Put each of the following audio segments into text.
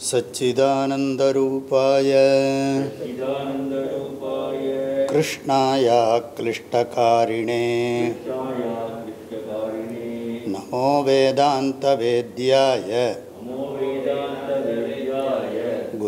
सच्चिदानन्दरूपाय कृष्णाय क्लिष्टकारिणे। नमो वेदान्तवेद्याय।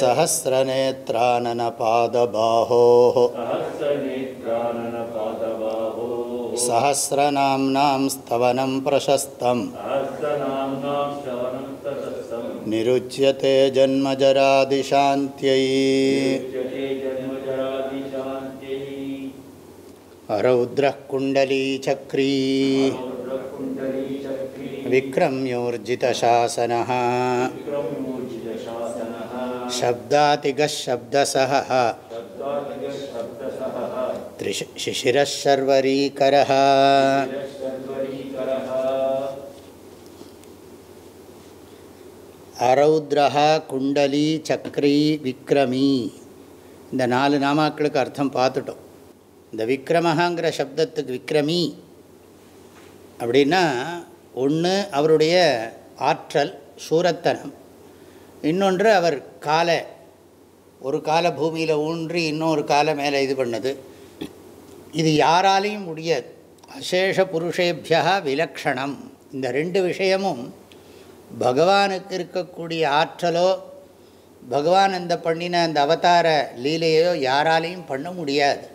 सहस्रनेत्राननपादबाहोः। सहस्रनाम्नां स्तवनं प्रशस्तम्। निरुच्यते जन्मजरादिशान्त्यै। रौद्रः कुण्डलीचक्री विक्रम्योर्जितशासनः। विक्रमोर्जितशासनः शब्दातिगः शब्दसः शब्दादिगशब्दसः त्रिश शिशिरः शर्वरीकरः शिरश्चर्वरीकरः அரௌத்ரஹா குண்டலி சக்ரி விக்ரமி இந்த நாலு நாமாக்களுக்கு அர்த்தம் பார்த்துட்டோம் இந்த விக்ரமஹாங்கிற சப்தத்துக்கு விக்ரமி அப்படின்னா ஒன்று அவருடைய ஆற்றல் சூரத்தனம் இன்னொன்று அவர் கால ஒரு கால பூமியில் ஊன்றி இன்னொரு காலை மேலே இது பண்ணது. இது யாராலையும் முடியாது. அசேஷ புருஷேபியா விலக்ஷணம். இந்த ரெண்டு விஷயமும் பகவானுக்கு இருக்கக்கூடிய ஆற்றலோ பகவான் அந்த பண்ணின அந்த அவதார லீலையோ யாராலையும் பண்ண முடியாது.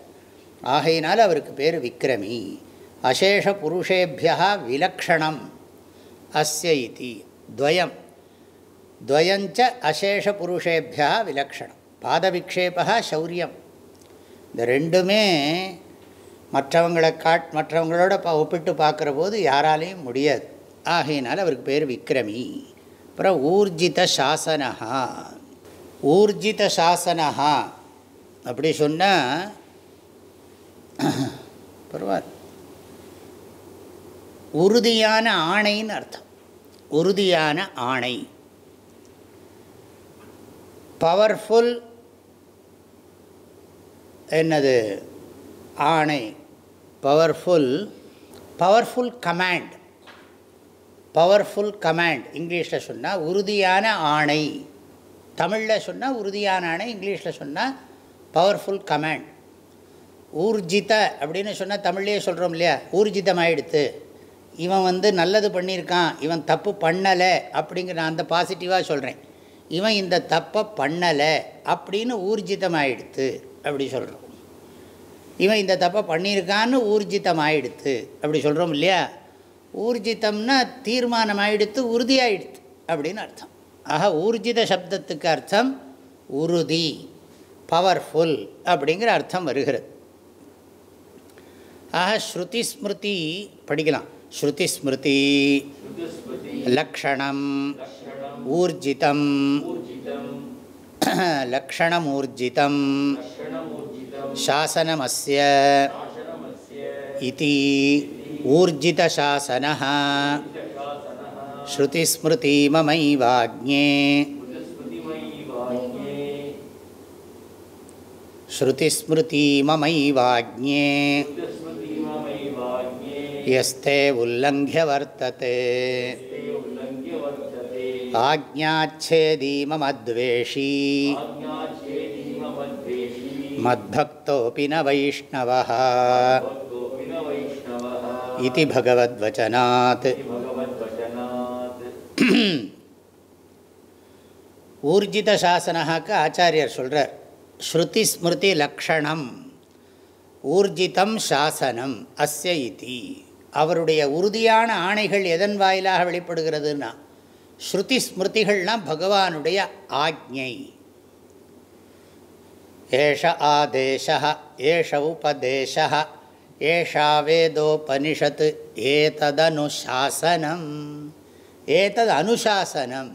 ஆகையினால் அவருக்கு பேர் விக்ரமி. அசேஷ புருஷேபியா விலக்ஷணம். அஸ்ய இதி துவயம். துவயஞ்ச அசேஷ புருஷேபியா விலக்ஷணம் பாதவிக்ஷேபா சௌரியம் இந்த ரெண்டுமே மற்றவங்களை காட் மற்றவங்களோட ப ஒப்பிட்டு பார்க்குற போது யாராலையும் முடியாது ஆகையினால் அவருக்கு பேர் விக்ரமி அப்புறம் ஊர்ஜித சாசனஹா ஊர்ஜித சாசனஹா அப்படி சொன்னால் பரவாயில்ல உறுதியான ஆணைன்னு அர்த்தம். உறுதியான ஆணை. பவர்ஃபுல் என்னது? ஆணை. Powerful powerful command. Powerful command. இங்கிலீஷில் சொன்னால் உறுதியான ஆணை. தமிழில் சொன்னால் உறுதியான ஆணை இங்கிலீஷில் சொன்னால் பவர்ஃபுல் கமாண்ட். ஊர்ஜித அப்படின்னு சொன்னால் தமிழ்லேயே சொல்கிறோம் இல்லையா? ஊர்ஜிதமாயிடுத்து. இவன் வந்து நல்லது பண்ணியிருக்கான் இவன் தப்பு பண்ணலை அப்படிங்கிற நான் அந்த பாசிட்டிவாக சொல்கிறேன் இவன் இந்த தப்பை பண்ணலை அப்படின்னு ஊர்ஜிதமாயிடுத்து அப்படி சொல்கிறோம் இவன் இந்த தப்பை பண்ணியிருக்கான்னு ஊர்ஜிதம் ஆயிடுத்து அப்படி சொல்கிறோம் இல்லையா? ஊர்ஜிதம்னா தீர்மானம் ஆயிடுத்து உறுதியாயிடுத்து அப்படின்னு அர்த்தம். ஆக ஊர்ஜித சப்தத்துக்கு அர்த்தம் உறுதி பவர்ஃபுல் அப்படிங்கிற அர்த்தம் வருகிறது. ஆக ஸ்ருதி ஸ்மிருதி படிக்கலாம். ஸ்ருதி ஸ்மிருதி. லக்ஷணம். ஊர்ஜிதம் லக்ஷணமூர்ஜிதம் शासनमस्य इति ऊर्जितशासनः श्रुतिस्मृतिममैवाज्ञे श्रुतिस्मृतिममैवाज्ञे यस्ते उल्लङ्घ्य वर्तते ஆக்ஞாச்சேதி மமத்வேஷி மத்பக்தோபி ந வைஷ்ணவ இது பகவத்வச்சனாத் ஊர்ஜித சாசனகாக்கு ஆச்சாரியர் சொல்கிறார் ஸ்ருதி ஸ்மிருதி லக்ஷணம் ஊர்ஜிதம் சாசனம் அஸ்ய இதி அவருடைய உறுதியான ஆணைகள் எதன் வாயிலாக வெளிப்படுகிறதுன்னா ஸ்ருதி ஸ்மிருதிகள்லாம் பகவானுடைய ஆக்ஞை. ஏஷ ஆதேச ஏஷ உபதேச ஏஷா வேதோபனிஷத்து ஏததனுசாசனம். ஏதது அனுசாசனம்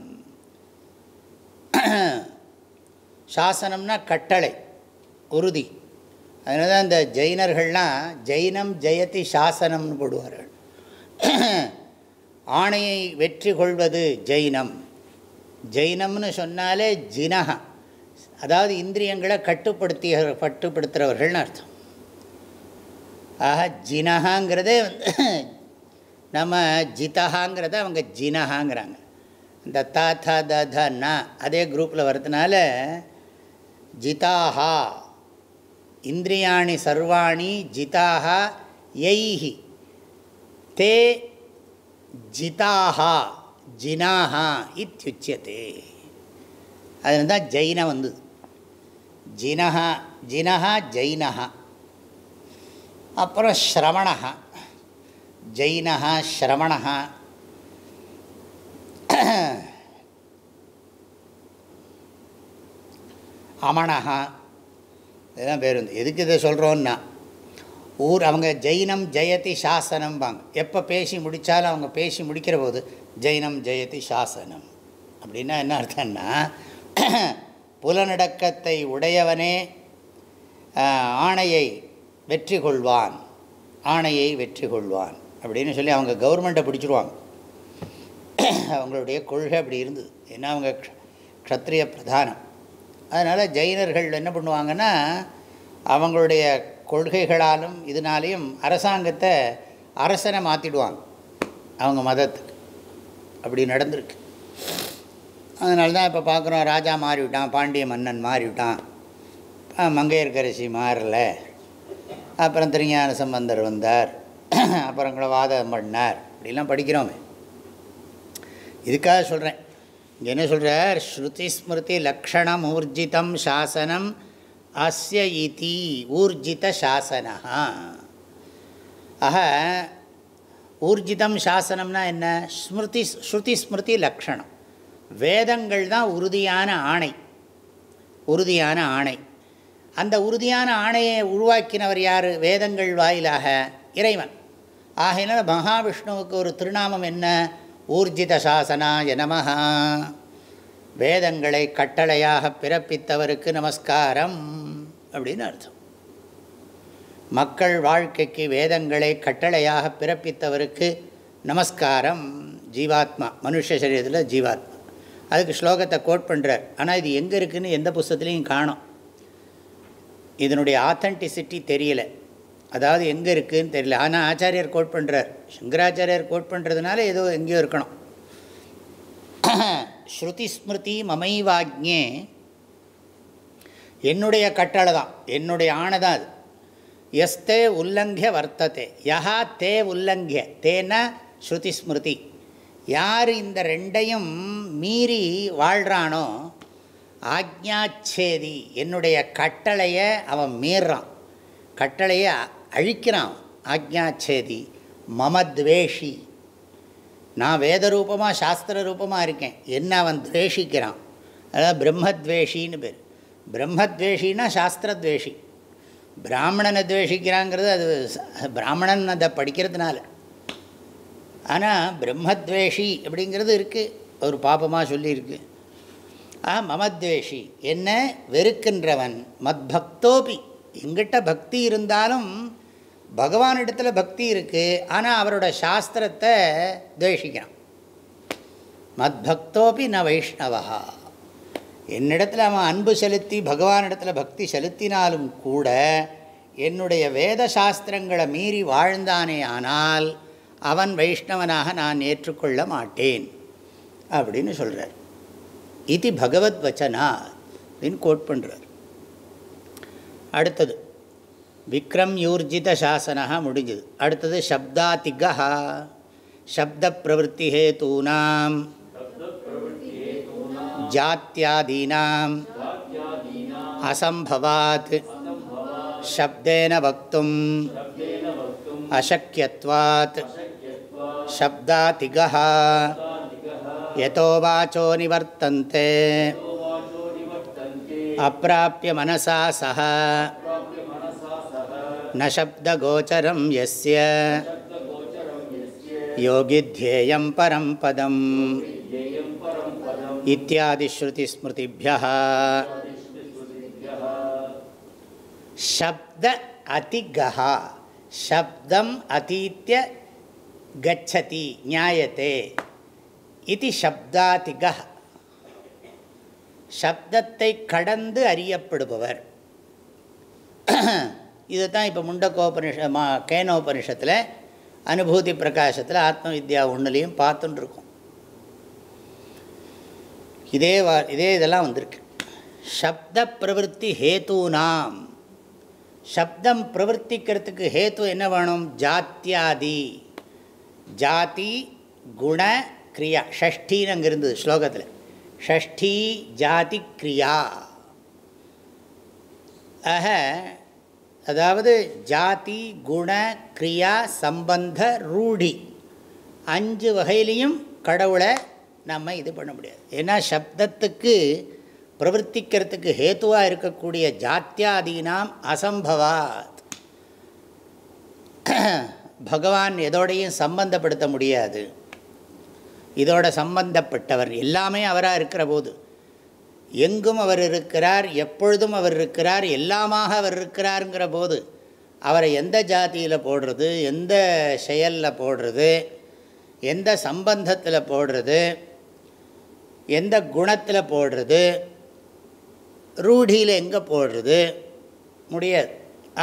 சாசனம்னா கட்டளை உறுதி. அதனால தான் இந்த ஜெயினர்கள்லாம் ஜெயினம் ஜெயதி சாசனம்னு போடுவார்கள். ஆணையை வெற்றி கொள்வது ஜெயினம். ஜெயினம்னு சொன்னாலே ஜினஹா. அதாவது இந்திரியங்களை கட்டுப்படுத்திய கட்டுப்படுத்துகிறவர்கள்னு அர்த்தம். ஆக ஜினஹாங்கிறதே வந்து நம்ம ஜிதஹாங்கிறத அவங்க ஜினஹாங்கிறாங்க. இந்த தா த த த ந அதே குரூப்பில் வரதுனால ஜிதாஹா. இந்திரியாணி சர்வாணி ஜிதாஹா எய்ஹி. தே ஜிதாஹா ஜினாஹா இத்தியுச்சியதே. அது தான் ஜெயின வந்து. ஜினஹா ஜினஹா ஜெயினஹா அப்புறம் ஸ்ரவணஹா. ஜெயினஹா ஸ்ரவணஹா. அமணஹா இதெல்லாம் பேர் வந்து. எதுக்கு இதை சொல்கிறோன்னா ஊர் அவங்க ஜெயினம் ஜெயதி சாசனம்பாங்க. எப்போ பேசி முடித்தாலும் அவங்க பேசி முடிக்கிற போது ஜெயினம் ஜெயதி சாசனம். அப்படின்னா என்ன அர்த்தம்னா புலநடக்கத்தை உடையவனே ஆணையை வெற்றி கொள்வான் ஆணையை வெற்றி கொள்வான் அப்படின்னு சொல்லி அவங்க கவர்மெண்ட்டை பிடிச்சிருவாங்க. அவங்களுடைய கொள்கை அப்படி இருந்தது. ஏன்னா அவங்க க்ஷ- க்ஷத்ரிய பிரதானம். அதனால் ஜெயினர்கள் என்ன பண்ணுவாங்கன்னா அவங்களுடைய கொள்கைகளாலும் இதனாலேயும் அரசாங்கத்தை அரசனை மாற்றிடுவாங்க அவங்க மதத்துக்கு. அப்படி நடந்திருக்கு. அதனால தான் இப்போ பார்க்குறோம் ராஜா மாறிவிட்டான் பாண்டிய மன்னன் மாறிவிட்டான். மங்கையர்கரசி மாறலை. மாறல அப்புறம் திருஞான சம்பந்தர் வந்தார். அப்புறம் கூட வாதம் பண்ணார். இப்படிலாம் படிக்கிறோமே. இதுக்காக சொல்கிறேன் இங்கே என்ன சொல்கிறார் ஸ்ருதி ஸ்மிருதி லக்ஷணம் ஊர்ஜிதம் சாசனம் அஸ்ய இதி ஊர்ஜித சாசனா ஆக ஊர்ஜிதம் சாசனம்னா என்ன? ஸ்மிருதி ஸ்ருதி ஸ்மிருதி லக்ஷணம். வேதங்கள் தான் உறுதியான ஆணை. உறுதியான ஆணை. அந்த உறுதியான ஆணையை உருவாக்கினவர் யார்? வேதங்கள் வாயிலாக இறைவன். ஆகையினால் மகாவிஷ்ணுவுக்கு ஒரு திருநாமம் என்ன? ஊர்ஜித சாசனாய நமஹ. வேதங்களை கட்டளையாக பிறப்பித்தவருக்கு நமஸ்காரம் அப்படின்னு அர்த்தம். மக்கள் வாழ்க்கைக்கு வேதங்களை கட்டளையாக பிறப்பித்தவருக்கு நமஸ்காரம். ஜீவாத்மா மனுஷ சரீரத்தில் ஜீவாத்மா. அதுக்கு ஸ்லோகத்தை கோட் பண்ணுறார் ஆனால் இது எங்கே இருக்குதுன்னு எந்த புஸ்தத்துலேயும் காணும். இதனுடைய ஆத்தன்டிசிட்டி தெரியல. அதாவது எங்கே இருக்குதுன்னு தெரியல. ஆனால் ஆச்சாரியர் கோட் பண்ணுறார் சங்கராச்சாரியர் கோட் பண்ணுறதுனால ஏதோ எங்கேயோ இருக்கணும். ஸ்ருதிஸ்மிருதி மமைவாக்ஞே. என்னுடைய கட்டளை தான் என்னுடைய ஆணை தான் அது. எஸ்தே உல்லங்கிய வர்த்தத்தை யஹா தே உல்லங்கிய தேன ஸ்ருதிஸ்மிருதி. யார் இந்த ரெண்டையும் மீறி வாழ்கிறானோ ஆக்ஞாச்சேதி என்னுடைய கட்டளையை அவன் மீறான். கட்டளையை அழிக்கிறான் ஆக்ஞாச்சேதி மமத்வேஷி. நான் வேத ரூபமாக சாஸ்திர ரூபமாக இருக்கேன். என்ன அவன் துவேஷிக்கிறான்? அதாவது பிரம்மத்வேஷின்னு பேர். பிரம்மத்வேஷின்னா சாஸ்திரத்வேஷி. பிராமணனை துவேஷிக்கிறாங்கிறது அது பிராமணன் அதை படிக்கிறதுனால. ஆனால் பிரம்மத்வேஷி அப்படிங்கிறது இருக்குது ஒரு பாபமாக சொல்லியிருக்கு. ஆ மமத்வேஷி. என்ன? வெறுக்கின்றவன். மத்பக்தோபி. எங்கிட்ட பக்தி இருந்தாலும் பகவானிடத்தில் பக்தி இருக்குது ஆனால் அவரோட சாஸ்திரத்தை துவேஷிக்கிறான். மத்பக்தோபி ந வைஷ்ணவா என்னிடத்தில் அவன் அன்பு செலுத்தி பகவானிடத்தில் பக்தி செலுத்தினாலும் கூட என்னுடைய வேத சாஸ்திரங்களை மீறி வாழ்ந்தானே ஆனால் அவன் வைஷ்ணவனாக நான் ஏற்றுக்கொள்ள மாட்டேன் அப்படின்னு சொல்கிறார் இது பகவத் வச்சனா அப்படின்னு கோட் பண்ணுறார் அடுத்தது விக்ரம் யூர்ஜித சாசனா முடிஞ்சுது. அடுத்தது சப்தாதிகா சப்த பிரவருத்தி ஹேத்தூனாம் ஜாத்தியாதீனாம் அசம்பவாத். சப்தேன வக்தும். அசக்கியத்வாத் சப்தாதிகா யதோ வாச்சோ நிவர்த்தந்தே. அப்பிராப்பிய மனசா சக न शब्दगोचरं यस्य योगिध्येयं परं पदम् इत्यादिश्रुतिस्मृतिभ्यः। शब्द அதிகா சப்தம் அதீத்திய கச்சதி நியாயத்தே இது சப்தாதிக சப்தத்தை கடந்து அறியப்படுபவர்। இதை தான் இப்போ முண்டக்கோபனிஷ மா கேனோபனிஷத்தில் அனுபூதி பிரகாசத்தில் ஆத்ம வித்யா ஒன்றுலேயும் பார்த்துன்னு இதே வா இதே இதெல்லாம் வந்திருக்கு. சப்த பிரவருத்தி ஹேத்துனாம். சப்தம் பிரவர்த்திக்கிறதுக்கு ஹேத்து என்ன வேணும்? ஜாத்தியாதி. ஜாதி குண கிரியா. ஷஷ்டின்னு அங்கே இருந்தது ஸ்லோகத்தில். ஷஷ்டி ஜாதி கிரியா. ஆக அதாவது ஜாதி குண கிரியா சம்பந்த ரூಢி அஞ்சு வகையிலையும் கடவுளை நம்ம இது பண்ண முடியாது. ஏன்னா சப்தத்துக்கு பிரவர்த்திக்கிறதுக்கு ஹேத்துவாக இருக்கக்கூடிய ஜாத்தியாதீனாம் அசம்பவாத். பகவான் எதோடையும் சம்பந்தப்படுத்த முடியாது. இதோட சம்பந்தப்பட்டவர் எல்லாமே அவராக இருக்கிற போது. எங்கும் அவர் இருக்கிறார் எப்பொழுதும் அவர் இருக்கிறார் எல்லாமாக அவர் இருக்கிறாருங்கிற போது அவரை எந்த ஜாதியில் போடுறது எந்த செயலில் போடுறது எந்த சம்பந்தத்தில் போடுறது எந்த குணத்தில் போடுறது ரூಢியில் எங்கே போடுறது முடியாது.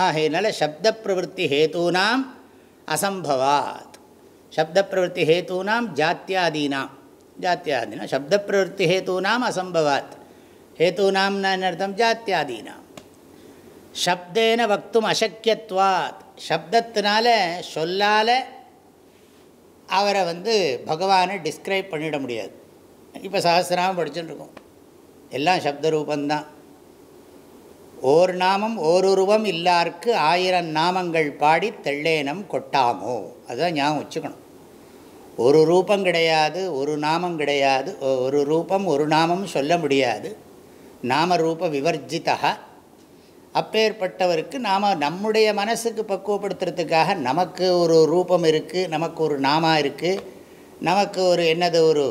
ஆகையினால சப்த பிரவருத்தி ஹேத்தூனாம் அசம்பவாத். சப்த பிரவருத்தி ஹேத்தூனாம் ஜாத்தியாதீனாம். ஜாத்தியாதீனா சப்த பிரவருத்தி ஹேத்தூனாம் அசம்பவாத். ஹேத்தூனாம்னா என்ன அர்த்தம் ஜாத்தியாதீனாம் சப்தேன வக்தும் அசக்கியத்வாத் சப்தத்தினால சொல்லால் அவரை வந்து பகவானை டிஸ்கிரைப் பண்ணிட முடியாது. இப்போ சஹசிரநாமம் படிச்சுட்டு இருக்கோம் எல்லாம் சப்த ரூபந்தான் ஓர் நாமம் ஓருருவம் இல்லார்க்கு ஆயிரம் நாமங்கள் பாடி தெள்ளேனம் கொட்டாமோ? அதுதான் ஞாபகம் வச்சுக்கணும். ஒரு ரூபம் கிடையாது ஒரு நாமம் கிடையாது ஒரு ரூபம் ஒரு நாமம் சொல்ல முடியாது. நாம ரூப விவர்ஜிதா அப்பேற்பட்டவருக்கு நாம் நம்முடைய மனசுக்கு பக்குவப்படுத்துறதுக்காக நமக்கு ஒரு ரூபம் இருக்குது நமக்கு ஒரு நாமா இருக்குது நமக்கு ஒரு என்னது ஒரு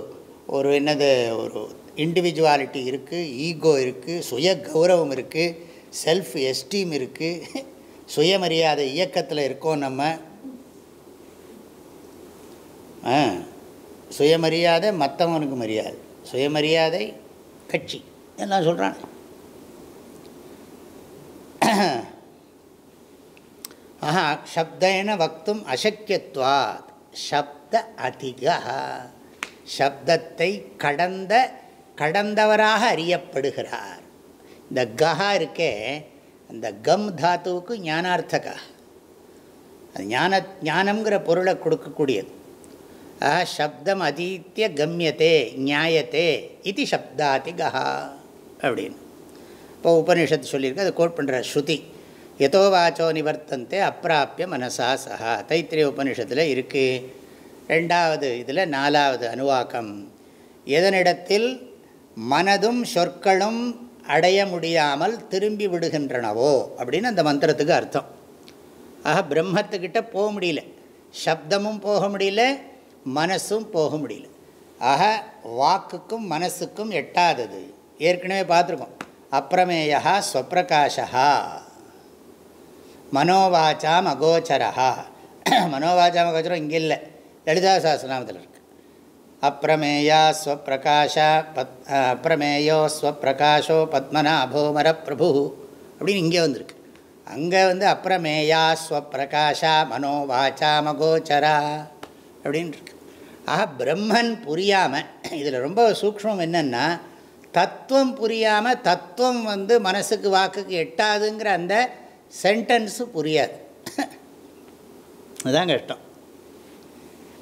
ஒரு என்னது ஒரு இண்டிவிஜுவாலிட்டி இருக்குது ஈகோ இருக்குது சுய கௌரவம் இருக்குது செல்ஃப் எஸ்டீம் இருக்குது சுயமரியாதை இயக்கத்தில் இருக்கோம் நம்ம. சுயமரியாதை மற்றவனுக்கு மரியாதை சுயமரியாதை கட்சி. எல்லாம் சொல்கிறான் ஆஹா சப்தேன வக்தும் அசக்கியத்வாத் சப்த அதிக. சப்தத்தை கடந்த கடந்தவராக அறியப்படுகிறார். இந்த கஹா இருக்கே அந்த கம் தாத்துவுக்கு ஞானார்த்தகா. அது ஞான ஞானம்ங்கிற பொருளை கொடுக்கக்கூடியது. ஆஹா சப்தம் அதீத்திய கம்யத்தே நியாயத்தே இது சப்தாதிகா அப்படின்னு. இப்போ உபனிஷத்து சொல்லியிருக்கு அதை கோட் பண்ணுற ஸ்ருதி. எதோ வாச்சோ நிவர்த்தந்தே அப்பிராப்பிய மனசா சஹா. தைத்திரிய உபனிஷத்தில் இருக்குது ரெண்டாவது இதில் நாலாவது அணுவாக்கம். எதனிடத்தில் மனதும் சொற்களும் அடைய முடியாமல் திரும்பி விடுகின்றனவோ அப்படின்னு அந்த மந்திரத்துக்கு அர்த்தம். ஆக பிரம்மத்துக்கிட்ட போக முடியல. சப்தமும் போக முடியல மனசும் போக முடியல. ஆக வாக்குக்கும் மனசுக்கும் எட்டாதது. ஏற்கனவே பார்த்துருக்கோம். அப்பிரமேயா ஸ்வப்பிரகாஷா மனோவாச்சாம் அகோச்சரா மனோவாச்சாம் அகோச்சரம் இங்கே இல்லை. லலிதா சாஸ்திரநாமத்தில் இருக்கு. அப்பிரமேயா ஸ்வப்பிரகாஷா பத் அப்பிரமேயோ ஸ்வப்பிரகாஷோ பத்மநாபோமர பிரபு அப்படின்னு இங்கே வந்திருக்கு. அங்கே வந்து அப்பிரமேயா ஸ்வப்பிரகாஷா மனோவாச்சா மகோச்சரா அப்படின்னு இருக்கு. ஆஹா பிரம்மன் புரியாமல் இதில் ரொம்ப சூக்ஷ்மம் என்னென்னா தத்துவம் புரியாமல் தத்துவம் வந்து மனசுக்கு வாக்குக்கு எட்டாதுங்கிற அந்த சென்டென்ஸு புரியாது. அதுதான் கஷ்டம்.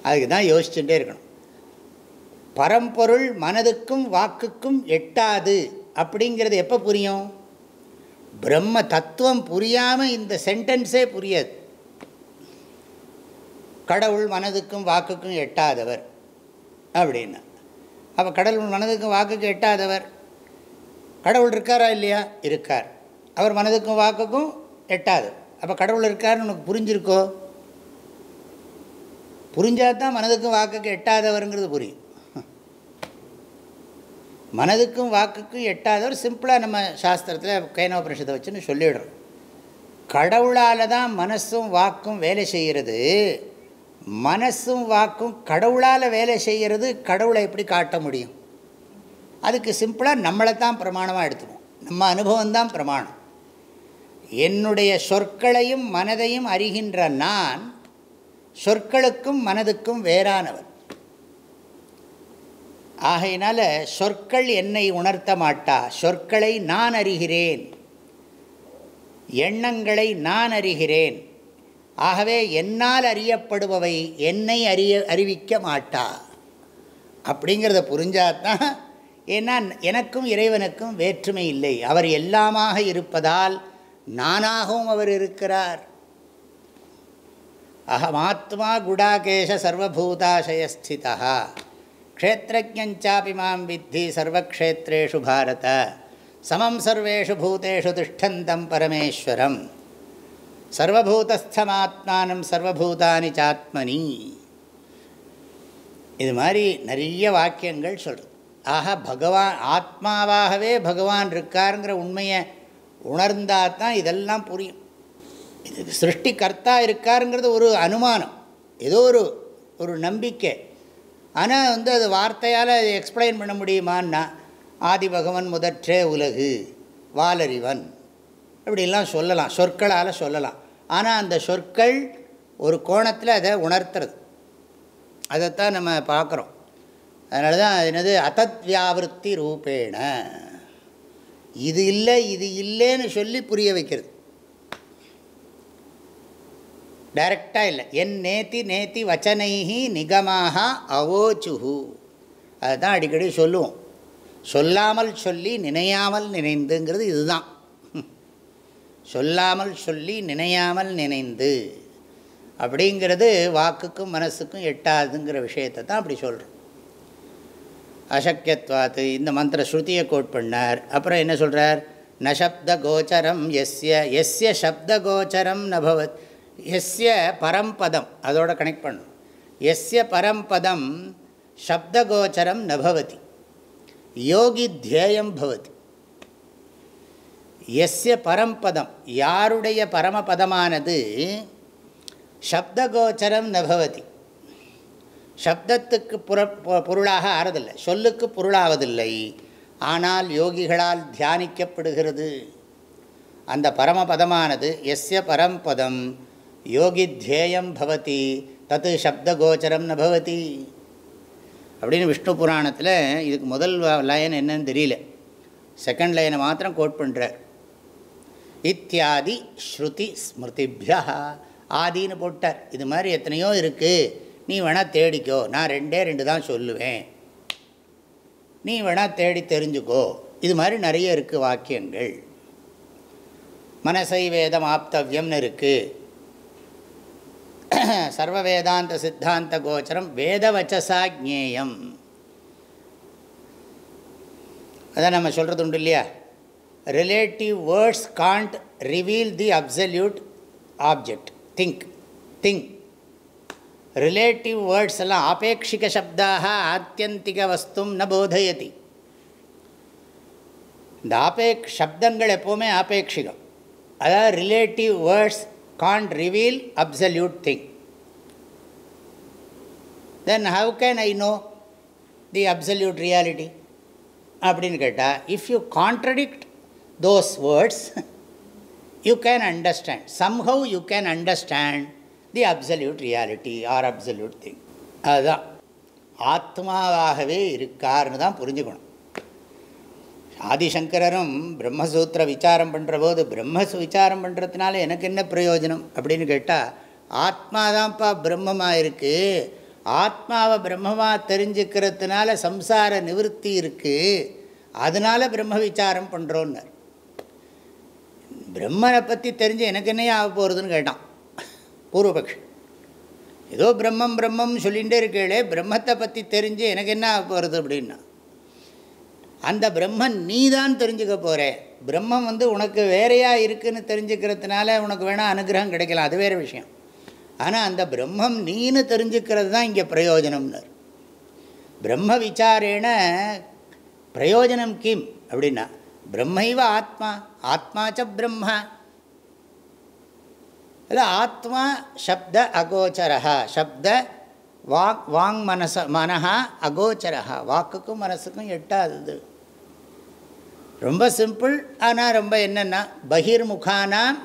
அதுக்கு தான் யோசிச்சுட்டே இருக்கணும். பரம்பொருள் மனதுக்கும் வாக்குக்கும் எட்டாது அப்படிங்கிறது எப்போ புரியும்? பிரம்ம தத்துவம் புரியாமல் இந்த சென்டென்ஸே புரியாது. கடவுள் மனதுக்கும் வாக்குக்கும் எட்டாதவர் அப்படின்னா. அப்போ கடவுள் மனதுக்கும் வாக்குக்கு எட்டாதவர். கடவுள் இருக்காரா இல்லையா? இருக்கார். அவர் மனதுக்கும் வாக்குக்கும் எட்டாது. அப்போ கடவுள் இருக்காருன்னு உனக்கு புரிஞ்சிருக்கோ? புரிஞ்சால் தான் மனதுக்கும் வாக்குக்கு எட்டாதவருங்கிறது புரியும். மனதுக்கும் வாக்குக்கும் எட்டாதவர் சிம்பிளாக நம்ம சாஸ்திரத்தில் கைனோபனிஷத்தை வச்சுன்னு சொல்லிடுறோம். கடவுளால் தான் மனசும் வாக்கும் வேலை செய்கிறது. மனசும் வாக்கும் கடவுளால் வேலை செய்கிறது கடவுளை எப்படி காட்ட முடியும்? அதுக்கு சிம்பிளாக நம்மளை தான் பிரமாணமாக எடுத்துக்கணும் நம்ம அனுபவம் தான் பிரமாணம். என்னுடைய சொற்களையும் மனதையும் அறிகின்ற நான் சொற்களுக்கும் மனதுக்கும் வேறானவர். ஆகையினால சொற்கள் என்னை உணர்த்த மாட்டா சொற்களை நான் அறிகிறேன். எண்ணங்களை நான் அறிகிறேன். ஆகவே என்னால் அறியப்படுபவை என்னை அறிய அறிவிக்க மாட்டா. அப்படிங்கிறத புரிஞ்சாதான் ஏன்னா எனக்கும் இறைவனுக்கும் வேற்றுமை இல்லை. அவர் எல்லாமாக இருப்பதால் நானாகவும் அவர் இருக்கிறார். அகமாத்மா குடாகேஷ சர்வபூதாசயஸ்திதா. க்ஷேத்திரஜாபி மாம் வித்தி சர்வக்ஷேத்ரேஷு பாரத. சமம் சர்வேஷு பூதேஷு திஷ்டந்தம் பரமேஸ்வரம். சர்வபூதஸ்தமாத்மானம் சர்வபூதானி சாத்மனி. இது மாதிரி நிறைய வாக்கியங்கள் சொல்கிறது ஆக பகவான் ஆத்மாவாகவே பகவான் இருக்காருங்கிற உண்மையை உணர்ந்தால் தான் இதெல்லாம் புரியும். இது சிருஷ்டி கர்த்தா இருக்காருங்கிறது ஒரு அனுமானம். ஏதோ ஒரு ஒரு நம்பிக்கை. ஆனால் வந்து அது வார்த்தையால் அதை எக்ஸ்பிளைன் பண்ண முடியுமான்னா ஆதி பகவன் முதற்றே உலகு வாலறிவன். இப்படிலாம் சொல்லலாம் சொற்களால் சொல்லலாம். ஆனால் அந்த சொற்கள் ஒரு கோணத்தில் அதை உணர்த்துறது. அதைத்தான் நம்ம பார்க்குறோம். அதனால தான் என்னது? அத்தத் வியாவிருத்தி ரூபேண. இது இல்லை இது இல்லைன்னு சொல்லி புரிய வைக்கிறது. டைரக்டாக இல்லை. என் நேத்தி நேத்தி வச்சனைஹி நிகமாக அவோச்சுஹு. அதுதான் அடிக்கடி சொல்லுவோம். சொல்லாமல் சொல்லி நினையாமல் நினைந்துங்கிறது இதுதான். சொல்லாமல் சொல்லி நினையாமல் நினைந்து அப்படிங்கிறது வாக்குக்கும் மனசுக்கும் எட்டாதுங்கிற விஷயத்தை தான் அப்படி சொல்கிறோம் அசக்கியத்வாத்து இந்த மந்திர ஸ்ருதியை கோட் பண்ணார். அப்புறம் என்ன சொல்கிறார் நசப்த கோச்சரம் எஸ்ய எஸ்ய சப்த கோச்சரம் நபவத் எஸ்ய பரம்பதம் அதோட கனெக்ட் பண்ணும் எஸ்ய பரம்பதம் சப்தகோச்சரம் நபவதி யோகி தியேயம் பவதி. எஸ்ய பரம்பதம். யாருடைய பரமபதமானது? சப்தகோச்சரம் நபவதி சப்தத்துக்கு புற பொருளாக ஆறதில்லை. சொல்லுக்கு பொருளாவதில்லை. ஆனால் யோகிகளால் தியானிக்கப்படுகிறது. அந்த பரமபதமானது எஸ்ய பரம்பதம். யோகி தியேயம் பவதி. தத்து சப்தகோச்சரம் நபவதி அப்படின்னு விஷ்ணு புராணத்தில் இதுக்கு முதல் லைன் என்னன்னு தெரியல. செகண்ட் லைனை மாத்திரம் கோட் பண்ணுறார் இத்தியாதி ஸ்ருதி ஸ்மிருதிபியா. ஆதின்னு போட்டார். இது மாதிரி எத்தனையோ இருக்குது நீ வேணால் தேடிக்கோ. நான் ரெண்டே ரெண்டு தான் சொல்லுவேன். நீ வேணால் தேடி தெரிஞ்சுக்கோ. இது மாதிரி நிறைய இருக்குது வாக்கியங்கள். மனசை வேதம் ஆப்தவியம்னு இருக்குது சர்வ வேதாந்த சித்தாந்த கோச்சரம் வேதவச்சசா ஜேயம் அதான் நம்ம சொல்கிறது உண்டு இல்லையா? Relative words can't reveal the absolute object think thing relative words எல்லாம் ஆபேட்சிக சப்தாக ஆத்தியந்திக வஸ்தும் ந போதயதி இந்த ஆபேக் சப்தங்கள் எப்போவுமே ஆபேட்சிகம் அதாவது relative words can't reveal absolute thing. Then how can I know the absolute reality? அப்படின்னு கேட்டால் if you contradict those words you can understand somehow you can understand the absolute reality or absolute thing அதுதான். ஆத்மாவாகவே இருக்கார்னு தான் புரிஞ்சுக்கணும். ஆதிசங்கரரும் பிரம்மசூத்திர விசாரம் பண்ணுற போது பிரம்மசு விசாரம் பண்ணுறதுனால எனக்கு என்ன பிரயோஜனம் அப்படின்னு கேட்டால் ஆத்மா தான்ப்பா பிரம்மமாக இருக்குது ஆத்மாவை பிரம்மமாக தெரிஞ்சுக்கிறதுனால சம்சார நிவர்த்தி இருக்குது அதனால் பிரம்ம விசாரம் பண்ணுறோன்னு பிரம்மனை பற்றி தெரிஞ்சு எனக்கு என்னையே ஆக போகிறதுன்னு கேட்டான். பூர்வபக்ஷி. ஏதோ பிரம்மம் பிரம்மம் சொல்லிகிட்டே இருக்கே பிரம்மத்தை பற்றி தெரிஞ்சு எனக்கு என்ன ஆக போகிறது அப்படின்னா அந்த பிரம்மன் நீ தான் தெரிஞ்சுக்க போகிற பிரம்மம் வந்து உனக்கு வேறையாக இருக்குதுன்னு தெரிஞ்சுக்கிறதுனால உனக்கு வேணால் அனுகிரகம் கிடைக்கலாம் அது வேறு விஷயம். ஆனால் அந்த பிரம்மம் நீனு தெரிஞ்சுக்கிறது தான் இங்கே பிரயோஜனம்னர். பிரம்ம விசாரேன பிரயோஜனம் கிம் அப்படின்னா பிரம்மைவ ஆத்மா ஆத்மாச்ச பிரம்ம. இல்லை ஆத்மா சப்த அகோச்சரா சப்த வாக் வாங் மனச மனஹா அகோச்சரா வாக்குக்கும் மனசுக்கும் எட்டாதது. ரொம்ப சிம்பிள் ஆனால் ரொம்ப என்னென்னா பகிர்முகானாம்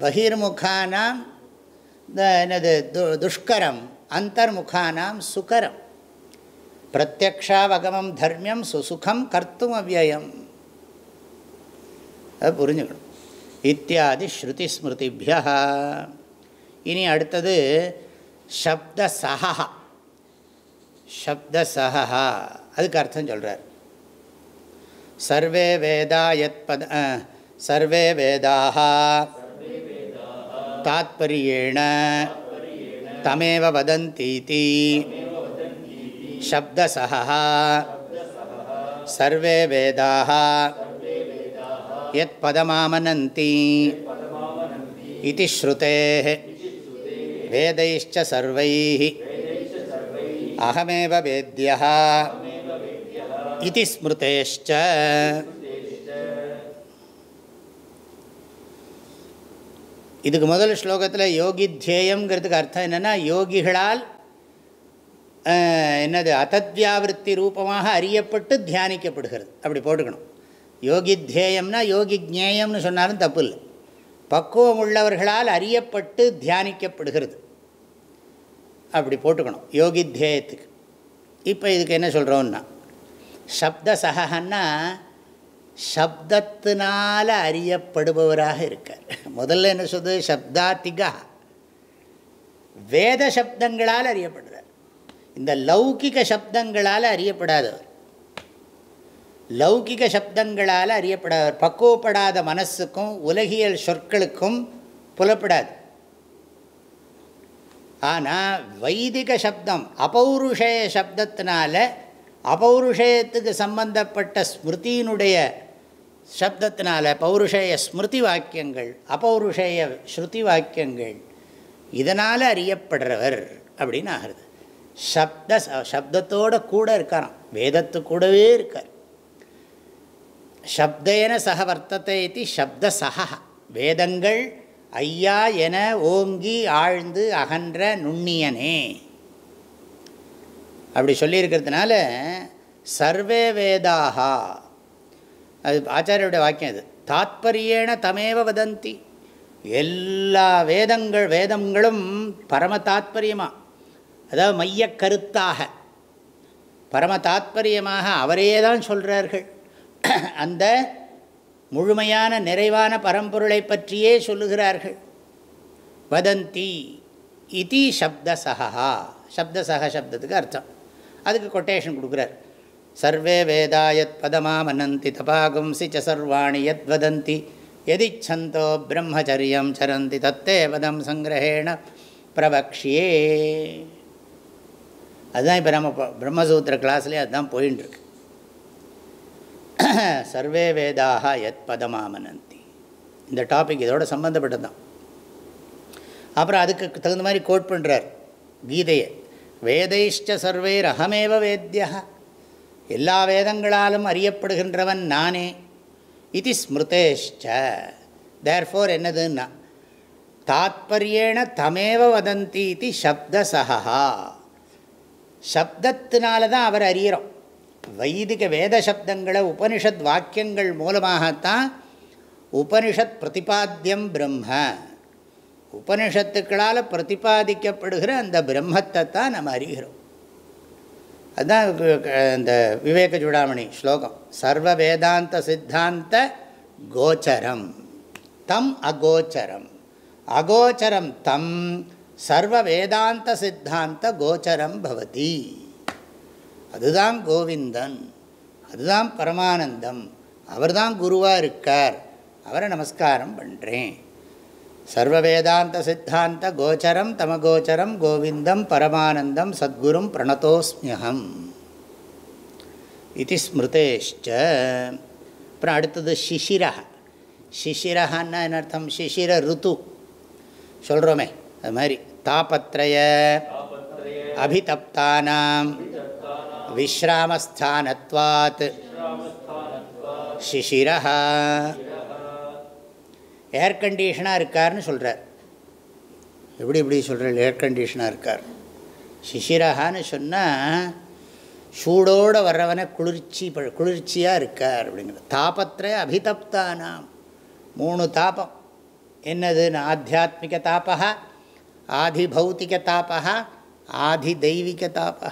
பகிர்முகானாம் இந்த என்னது து துஷ்கரம் அந்தர்முகானாம் சுகரம். பிரத்யக்ஷாவகமம் தர்மியம் சுசுகம் கர்த்தும் அவ்வயம் அதை புரிஞ்சுக்கணும் இத்தியாதி ஸ்ருதி ஸ்மிருதிபியா இனி அடுத்தது சப்த சஹா சப்த சஹா அதுக்கு அர்த்தம் சொல்கிறார் சர்வே வேதா யத் பத சர்வே வேதாக தாத்பரியேண தமேவ வதந்தீதி சப்தசா சர்வே வேதாக யத் பதமாமனந்தி இது ஸ்ருதே வேதைச்ச சர்வை அகமேவ வேத்யா இது ஸ்மிருதேஷ்ச இதுக்கு முதல் ஸ்லோகத்தில் யோகி தியேயங்கிறதுக்கு அர்த்தம் என்னென்னா யோகிகளால் என்னது அத்தத்வியாவிருத்தி ரூபமாக அறியப்பட்டு தியானிக்கப்படுகிறது. அப்படி போட்டுக்கணும். யோகி தியேயம்னா யோகி ஜேயம்னு சொன்னாலும் தப்பு இல்லை பக்குவம் உள்ளவர்களால் அறியப்பட்டு தியானிக்கப்படுகிறது. அப்படி போட்டுக்கணும். யோகி தியேயத்துக்கு இப்போ இதுக்கு என்ன சொல்கிறோன்னா சப்த சகன்னா சப்தத்தினால் அறியப்படுபவராக இருக்கார். முதல்ல என்ன சொல்றது? சப்தாத்திகா வேத சப்தங்களால் அறியப்படுறார். இந்த லௌகிக சப்தங்களால் அறியப்படாதவர். லௌகிக சப்தங்களால் அறியப்படாதவர் பக்குவப்படாத மனசுக்கும் உலகியல் சொற்களுக்கும் புலப்படாது. ஆனால் வைதிக சப்தம் அபௌருஷய சப்தத்தினால அபௌருஷயத்துக்கு சம்பந்தப்பட்ட ஸ்மிருதியினுடைய சப்தத்தினால பௌருஷய ஸ்மிருதி வாக்கியங்கள் அபௌருஷய ஸ்ருதி வாக்கியங்கள் இதனால் அறியப்படுறவர் அப்படின்னு ஆகிறது. சப்த சப்தத்தோட கூட இருக்காராம். வேதத்து கூடவே இருக்கார். சப்தேன சக வர்த்தத்தை இது சப்த சக வேதங்கள் ஐயா என ஓங்கி ஆழ்ந்து அகன்ற நுண்ணியனே. அப்படி சொல்லியிருக்கிறதுனால சர்வே வேதாகா அது ஆச்சாரியோட வாக்கியம் அது. தாத்பரியேன தமேவ வதந்தி. எல்லா வேதங்கள் வேதங்களும் பரம தாத்பரியமாக அதாவது மைய கருத்தாக. பரம தாத்பரியமாக அவரே தான் சொல்கிறார்கள் அந்த முழுமையான நிறைவான பரம்பொருளை பற்றியே சொல்லுகிறார்கள். வதந்தி இதி சப்தசகா சப்தசக சப்தத்துக்கு அர்த்தம். அதுக்கு கொட்டேஷன் கொடுக்குறார். சர்வே வேதா யத் பதமாமனந்தி தபாகும்சி ச சர்வாணி யத் வதந்தி. எதிச்சந்தோ பிரம்மச்சரியம் சரந்தி தத்தே வதம் சங்கிரகேண பிரபக்ஷியே அதுதான் இப்போ நம்ம பிரம்மசூத்திர கிளாஸ்லேயே அதுதான் போயின்னு இருக்கு சர்வே வேதாக எத் பதமாமனந்தி. இந்த டாபிக் இதோட சம்மந்தப்பட்டதான் அப்புறம் அதுக்கு தகுந்த மாதிரி கோட் பண்ணுறார் கீதையை. வேதைஷ்ட சர்வேர் அகமேவ வேத்தியா எல்லா வேதங்களாலும் அறியப்படுகின்றவன் நானே. இது ஸ்மிருதேஷ்ட தேர்ஃபோர் என்னதுன்னா தாத்பரியேண தமேவ வதந்தி இது சப்தசகா சப்தத்தினால தான் அவர் அறியிறோம். வைதிக வேத சப்தங்களை உபனிஷத் வாக்கியங்கள் மூலமாகத்தான் உபனிஷத் பிரதிபாத்தியம் பிரம்ம. உபனிஷத்துக்களால் பிரதிபாதிக்கப்படுகிற அந்த பிரம்மத்தை தான் நம்ம அறிகிறோம். அதுதான் இந்த விவேக சூடாமணி ஸ்லோகம். சர்வ வேதாந்த சித்தாந்த கோச்சரம். தம் அகோச்சரம். அகோச்சரம் தம் சர்வ வேதாந்த சித்தாந்த கோச்சரம் பவதி. அதுதான் கோவிந்தன் அதுதான் பரமானந்தம் அவர் தான் குருவாக இருக்கார் அவரை நமஸ்காரம் பண்ணுறேன் சர்வ வேதாந்த சித்தாந்த கோச்சரம் தமகோச்சரம் கோவிந்தம் பரமானந்தம் சத்குரும் பிரணதோஸ்மியகம். இது ஸ்மிருதேஷ்ட அப்புறம் அடுத்தது சிசிரா சிசிரஹான்னா என்ன அர்த்தம்? சிசிர ருத்து. சொல்கிறோமே அது மாதிரி. தாபத்ரய. அபிதப்தானாம். விஸ்ராமஸ்தானத்வாத் சிசிரா ஏர் கண்டிஷனாக இருக்கார்னு சொல்கிறார் எப்படி இப்படி சொல்கிறார் ஏர் கண்டிஷனாக இருக்கார். சிசிரகான்னு சொன்னால் சூடோடு வர்றவனை குளிர்ச்சி குளிர்ச்சியாக இருக்கார் அப்படிங்கிற. தாபத்திர அபிதப்தானாம். மூணு தாபம். என்னதுன்னு? ஆத்தியாத்மிக தாபா ஆதி பௌத்திக தாபா ஆதி தெய்வீக தாபா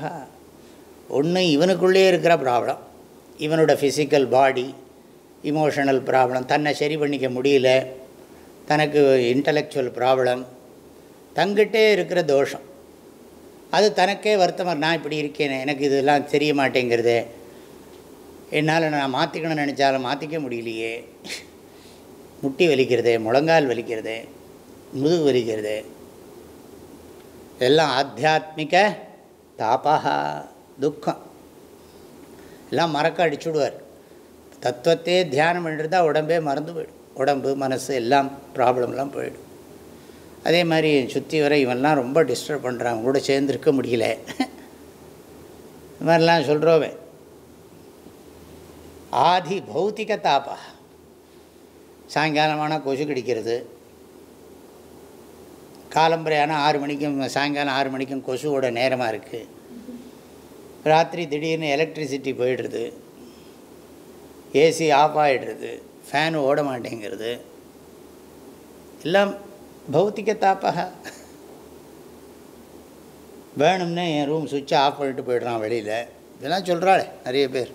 ஒன்று இவனுக்குள்ளே இருக்கிற ப்ராப்ளம் இவனோட ஃபிசிக்கல் பாடி இமோஷனல் ப்ராப்ளம் தன்னை சரி பண்ணிக்க முடியல தனக்கு இன்டலெக்சுவல் ப்ராப்ளம் தங்கிட்டே இருக்கிற தோஷம். அது தனக்கே வருத்தமாக நான் இப்படி இருக்கேனே எனக்கு இதெல்லாம் தெரிய மாட்டேங்கிறதே. என்னால் நான் மாற்றிக்கணும்னு நினச்சாலும் மாற்றிக்க முடியலையே. முட்டி வலிக்கிறது முழங்கால் வலிக்கிறது முதுகு வலிக்கிறது. எல்லாம் ஆத்தியாத்மிக தாபா துக்கம். எல்லாம் மறக்க அடிச்சுடுவார். தத்துவத்தையே தியானம் பண்ணிட்டு உடம்பே மறந்து போயிடும். உடம்பு மனசு எல்லாம் ப்ராப்ளம்லாம் போயிடும். அதே மாதிரி சுற்றி வர இவன்லாம் ரொம்ப டிஸ்டர்ப் பண்ணுறான் கூட சேர்ந்துருக்க முடியல. இது மாதிரிலாம் சொல்கிறோவே ஆதி பௌத்திக தாப்பா சாயங்காலமான கொசு கடிக்கிறது. காலம்பரையான ஆறு மணிக்கும் சாயங்காலம் ஆறு மணிக்கும் கொசுவோட நேரமாக இருக்குது ராத்திரி திடீர்னு எலக்ட்ரிசிட்டி போயிடுறது. ஏசி ஆஃப் ஆகிடுறது ஃபேன் ஓட மாட்டேங்கிறது. எல்லாம் பௌத்திக தாப்பாக வேணும்னே என் ரூம் சுவிட்சை ஆஃப் பண்ணிட்டு போயிடுறான் வெளியில். இதெல்லாம் சொல்கிறாளே நிறைய பேர்.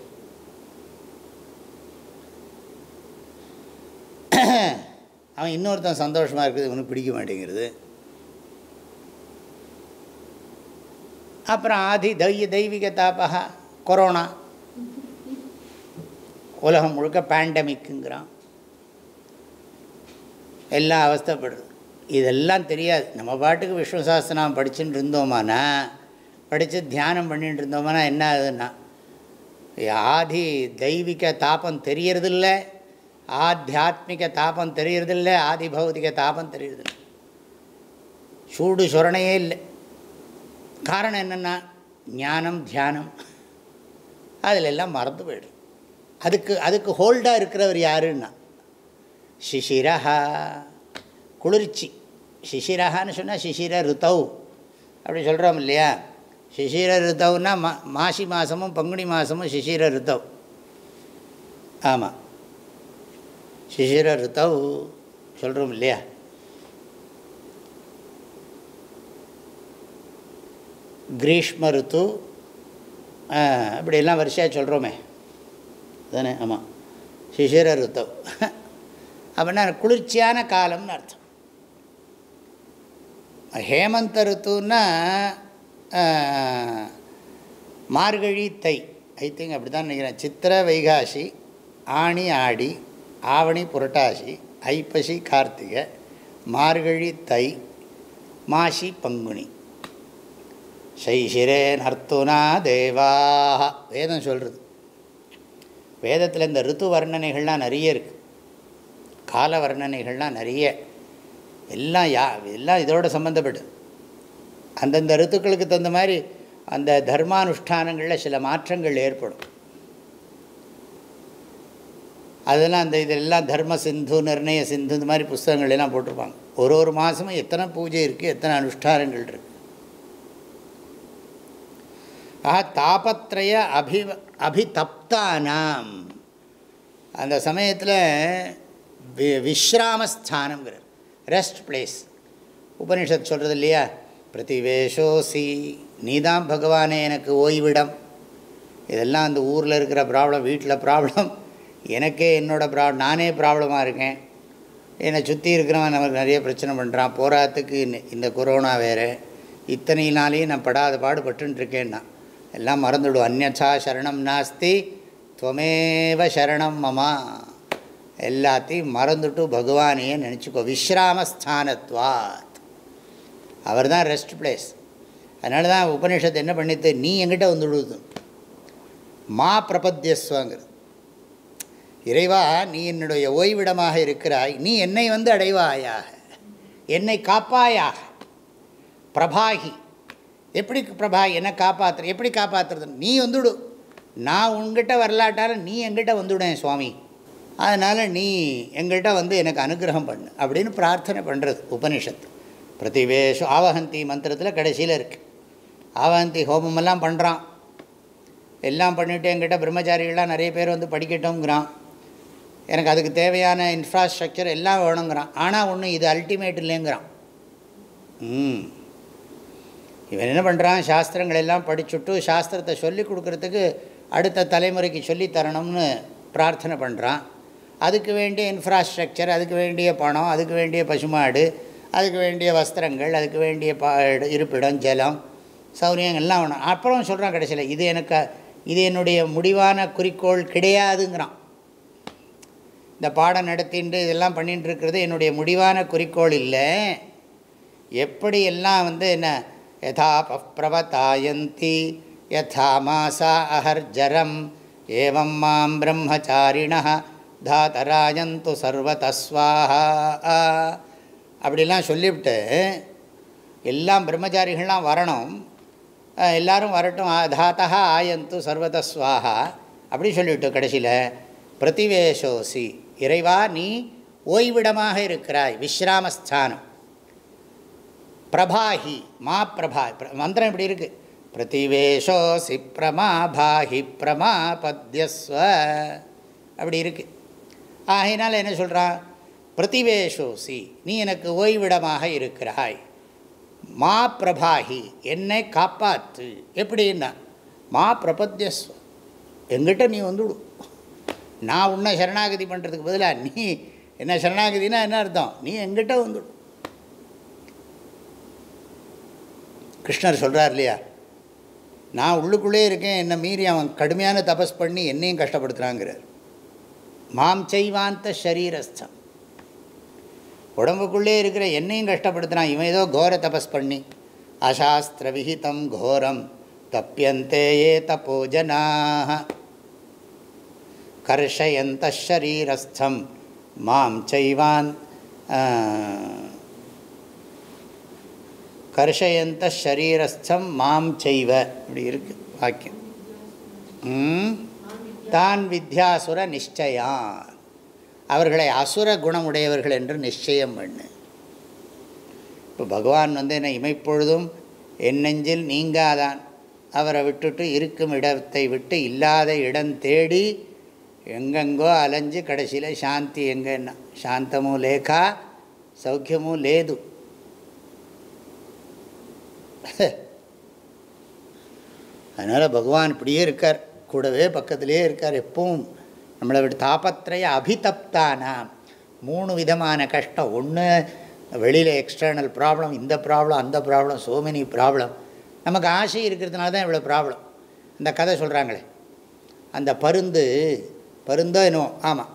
அவன் இன்னொருத்தன் சந்தோஷமாக இருக்குது இவனுக்கு பிடிக்க மாட்டேங்கிறது. அப்புறம் ஆதி தெய்ய தெய்வீக தாபகா கொரோனா. உலகம் முழுக்க பேண்டமிக்குங்கிறான் எல்லாம் அவஸ்தைப்படுறது இதெல்லாம் தெரியாது. நம்ம பாட்டுக்கு விஸ்வசாஸ்திரம் படிச்சுட்டு இருந்தோமானா படித்து தியானம் பண்ணிட்டு இருந்தோமானா என்ன ஆகுதுன்னா ஆதி தெய்வீக தாபம் தெரியறதில்ல ஆத்தியாத்மிக தாபம் தெரியறதில்ல ஆதி பௌதிக தாபம் தெரியறதில்ல. சூடு சொரணையே இல்லை. காரணம் என்னென்னா ஞானம் தியானம். அதில் எல்லாம் மறந்து போயிடும். அதுக்கு அதுக்கு ஹோல்டாக இருக்கிறவர் யாருன்னா? சிசிரஹா குளிர்ச்சி. சிசிரஹான்னு சொன்னால் சிசிர ருத்தவ் அப்படி சொல்கிறோம் இல்லையா? சிசிர ருத்தவ்னா மா மாசி மாதமும் பங்குனி மாதமும் சிசிர ருத்தவ் ஆமாம் சிசிர ருத்தவ் சொல்கிறோம் இல்லையா? கிரீஷ்ம ருத்து இப்படியெல்லாம் வரிசையாக சொல்கிறோமே தானே ஆமாம் சிசிர ருத்தவ் அப்படின்னா குளிர்ச்சியான காலம்னு அர்த்தம். ஹேமந்த ருத்துன்னா மார்கழி தை. ஐ திங்க் அப்படி தான் நினைக்கிறேன். சித்திர வைகாசி ஆணி ஆடி ஆவணி புரட்டாசி ஐப்பசி கார்த்திகை மார்கழி தை மாசி பங்குனி. சைஷிரே நர்த்துனா தேவாக வேதம் சொல்கிறது வேதத்தில் இந்த ரித்து வர்ணனைகள்லாம் நிறைய இருக்குது கால வர்ணனைகள்லாம் நிறைய. எல்லாம் யா எல்லாம் இதோட சம்மந்தப்பட்டு அந்தந்த ரித்துக்களுக்கு தகுந்த மாதிரி அந்த தர்மானுஷ்டானங்களில் சில மாற்றங்கள் ஏற்படும். அதெல்லாம் அந்த இதெல்லாம் தர்ம சிந்து நிர்ணய சிந்து இந்த மாதிரி புஸ்தகங்கள் எல்லாம் போட்டிருப்பாங்க. ஒரு ஒரு மாதமும் எத்தனை பூஜை இருக்குது எத்தனை அனுஷ்டானங்கள் இருக்குது ஆஹா தாபத்ரய அபி அபிதப்தானாம். அந்த சமயத்தில் வி விஸ்ராமஸ்தானங்கிறார் ரெஸ்ட் பிளேஸ் உபனிஷத் சொல்கிறது இல்லையா? பிரதிவேஷோசி நீதான் பகவானே எனக்கு ஓய்விடம். இதெல்லாம் அந்த ஊரில் இருக்கிற ப்ராப்ளம் வீட்டில் ப்ராப்ளம் எனக்கே என்னோடய ப்ராப்ளம் நானே ப்ராப்ளமாக இருக்கேன். என்னை சுற்றி இருக்கிறவன் நமக்கு நிறைய பிரச்சனை பண்ணுறான் போராத்துக்கு இந்த கொரோனா வேறு. இத்தனை நாளையும் நான் படாத பாடுபட்டுருக்கேன்னா எல்லாம் மறந்துவிடும் அந்நா சரணம் நாஸ்தி துவமேவ சரணம் மமா. எல்லாத்தையும் மறந்துட்டு பகவானையே நினச்சிக்கோ. விஸ்ராமஸ்தானத்வாத். அவர் தான் ரெஸ்ட் பிளேஸ் அதனால தான் உபனிஷத்து என்ன பண்ணித்து நீ எங்கிட்ட வந்து விடுது மா பிரபத்தியஸ்வங்கிறது. இறைவா நீ என்னுடைய ஓய்விடமாக இருக்கிறாய். நீ என்னை வந்து அடைவாயாக. என்னை காப்பாயாக. பிரபாகி. எப்படி பிரபா என்னை காப்பாற்றுற எப்படி காப்பாற்றுறது நீ வந்துடு நான் உங்ககிட்ட வரலாட்டாலும் நீ எங்கிட்ட வந்துவிடேன் சுவாமி. அதனால் நீ எங்கள்கிட்ட வந்து எனக்கு அனுகிரகம் பண்ணு அப்படின்னு பிரார்த்தனை பண்ணுறது உபனிஷத்து. பிரதிவேஷு ஆவகந்தி மந்திரத்தில் கடைசியில் இருக்குது ஆவகந்தி ஹோமமெல்லாம் பண்ணுறான் எல்லாம் பண்ணிவிட்டு எங்கிட்ட பிரம்மச்சாரிகள்லாம் நிறைய பேர் வந்து படிக்கட்டும்ங்கிறான். எனக்கு அதுக்கு தேவையான இன்ஃப்ராஸ்ட்ரக்சர் எல்லாம் வேணுங்கிறான். ஆனால் ஒன்றும் இது அல்டிமேட் இல்லைங்கிறான். ம். இவன் என்ன பண்ணுறான் சாஸ்திரங்கள் எல்லாம் படிச்சுட்டு சாஸ்திரத்தை சொல்லி கொடுக்கறதுக்கு அடுத்த தலைமுறைக்கு சொல்லி தரணும்னு பிரார்த்தனை பண்ணுறான் அதுக்கு வேண்டிய இன்ஃப்ராஸ்ட்ரக்சர் அதுக்கு வேண்டிய பணம் அதுக்கு வேண்டிய பசுமாடு அதுக்கு வேண்டிய வஸ்திரங்கள் அதுக்கு வேண்டிய பா இருப்பிடம் ஜலம் சௌரியங்கள்லாம் எல்லாம் வேணும் அப்புறம் சொல்கிறான் கடைசியில் இது எனக்கு இது என்னுடைய முடிவான குறிக்கோள் கிடையாதுங்கிறான். இந்த பாடம் நடத்திட்டு இதெல்லாம் பண்ணிட்டு இருக்கிறது என்னுடைய முடிவான குறிக்கோள் இல்லை. எப்படி எல்லாம் வந்து என்ன யதா பிரவதாயந்தி யதா மாசா அஹர்ஜரம் ஏவம் மாம் பிரம்மச்சாரிண தாத்தராயந்து சர்வதஸ்வாஹா அப்படிலாம் சொல்லிவிட்டு எல்லாம் பிரம்மச்சாரிகள்லாம் வரணும். அஹ் எல்லாரும் வரட்டும். தாத்தா ஆயந்து சர்வதஸ்வாஹா. அப்படி சொல்லிவிட்டு கடைசியில் பிரதிவேஷோசி இறைவா நீ ஓய்விடமாக இருக்கிறாய் விஸ்ராமஸ்தானம். பிரபாஹி மா பிரபா பிர- மந்திரம் இப்படி இருக்குது பிரதிவேஷோசி பிரமாபாஹி பிரமாபத்யஸ்வ அப்படி இருக்குது ஆகையினால் என்ன சொல்கிறான் பிரதிவேஷோசி நீ எனக்கு ஓய்விடமாக இருக்கிறாய். மா பிரபாஹி என்னை காப்பாற்று. எப்படின்னா மா பிரபத்யஸ்வ எங்கிட்ட நீ வந்துடு. நான் உன்னை சரணாகதி பண்ணுறதுக்கு பதிலாக நீ என்ன சரணாகதினா என்ன அர்த்தம்? நீ எங்கிட்ட வந்துவிடும் கிருஷ்ணர் சொல்கிறார் இல்லையா? நான் உள்ளுக்குள்ளே இருக்கேன் என்னை மீறி அவன் கடுமையான தபஸ் பண்ணி என்னையும் கஷ்டப்படுத்துகிறாங்கிறார் மாம் செய்வாந்த ஷரீரஸ்தம். உடம்புக்குள்ளே இருக்கிற என்னையும் கஷ்டப்படுத்துகிறான் இவன் ஏதோ கோர தபஸ் பண்ணி அசாஸ்திர விஹிதம் கோரம் தப்பியந்தே ஏ தபோஜனாக கர்ஷயந்த ஷரீரஸ்தம். மாம் செய்வான் கர்ஷயந்த ஷரீரஸ்தம் மாம் செய்வ. இப்படி இருக்கு வாக்கியம். ம்? தான் வித்யாசுர நிச்சயான். அவர்களை அசுர குணமுடையவர்கள் என்று நிச்சயம் பண்ணு. இப்போ பகவான் வந்து என்ன இமைப்பொழுதும் என் நெஞ்சில் நீங்காதான். அவரை விட்டுட்டு இருக்கும் இடத்தை விட்டு இல்லாத இடம் தேடி எங்கெங்கோ அலைஞ்சு கடைசியில் சாந்தி எங்கன்னா. சாந்தமும் லேக்கா சௌக்கியமும் லேது. அதனால் பகவான் இப்படியே இருக்கார். கூடவே பக்கத்திலே இருக்கார். எப்பவும் நம்மளை விட தாபத்திரைய அபிதப்தானா? மூணு விதமான கஷ்டம். ஒன்று வெளியில் எக்ஸ்டர்னல் ப்ராப்ளம் இந்த ப்ராப்ளம் அந்த ப்ராப்ளம் சோ மெனி ப்ராப்ளம் நமக்கு ஆசை இருக்கிறதுனால தான் இவ்வளோ ப்ராப்ளம் இந்த கதை சொல்கிறாங்களே அந்த பருந்து பருந்தோ என்னவோ ஆமாம்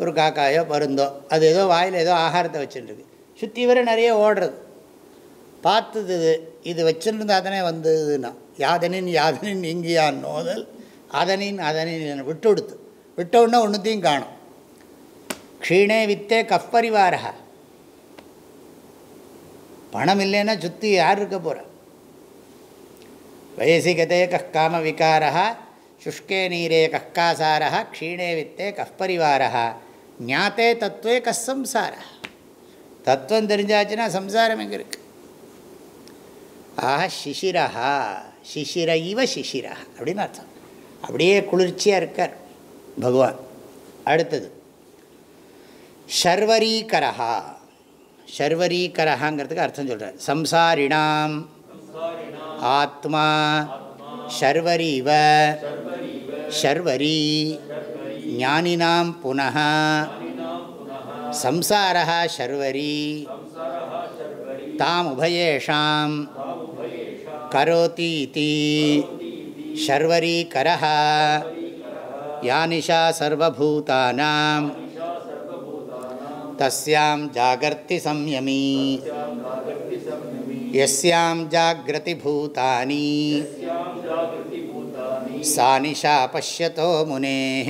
ஒரு காக்காயோ பருந்தோ. அது ஏதோ வாயில் ஏதோ ஆகாரத்தை வச்சுட்டுருக்கு. சுற்றி வர நிறைய ஓடுறது. பார்த்தது இது. வச்சுருந்தா அதனே வந்ததுன்னா யாதனின் யாதனின் இங்கியான் நோதல் அதனின் அதனின் விட்டு கொடுத்து. விட்ட உடனே ஒன்றுத்தையும் காணும். க்ஷீணே வித்தே கப்பரிவாரா பணம் இல்லைன்னா சுற்றி யார் இருக்க போகிற வயசிகதே கக்காம விகாரா சுஷ்கே நீரே கக்காசாரா க்ஷீணே வித்தே கப்பரிவாரா ஞாத்தே தத்துவே கசம்சார தத்துவம் தெரிஞ்சாச்சுன்னா சம்சாரம் எங்கே இருக்குது ஆஹ சிசிரஹா சிசிர இவ சிசிரா அப்படின்னு அர்த்தம். அப்படியே குளிர்ச்சியாக இருக்கார் பகவான். அடுத்தது சர்வரீகரஹா சர்வரீகரஹாங்கிறதுக்கு அர்த்தம் சொல்கிறார் சம்சாரிணாம். ஆத்மா. சர்வரி இவ சர்வரி ஞானினாம் புனः சம்சாரா சர்வரி தாம் உபயேஷாம். करोति इति। शर्वरीकरः यानिशा सर्वभूतानां तस्यां जागर्ति संयमी। यस्यां जागृतिभूतानि सा निशा पश्यतो मुनेः।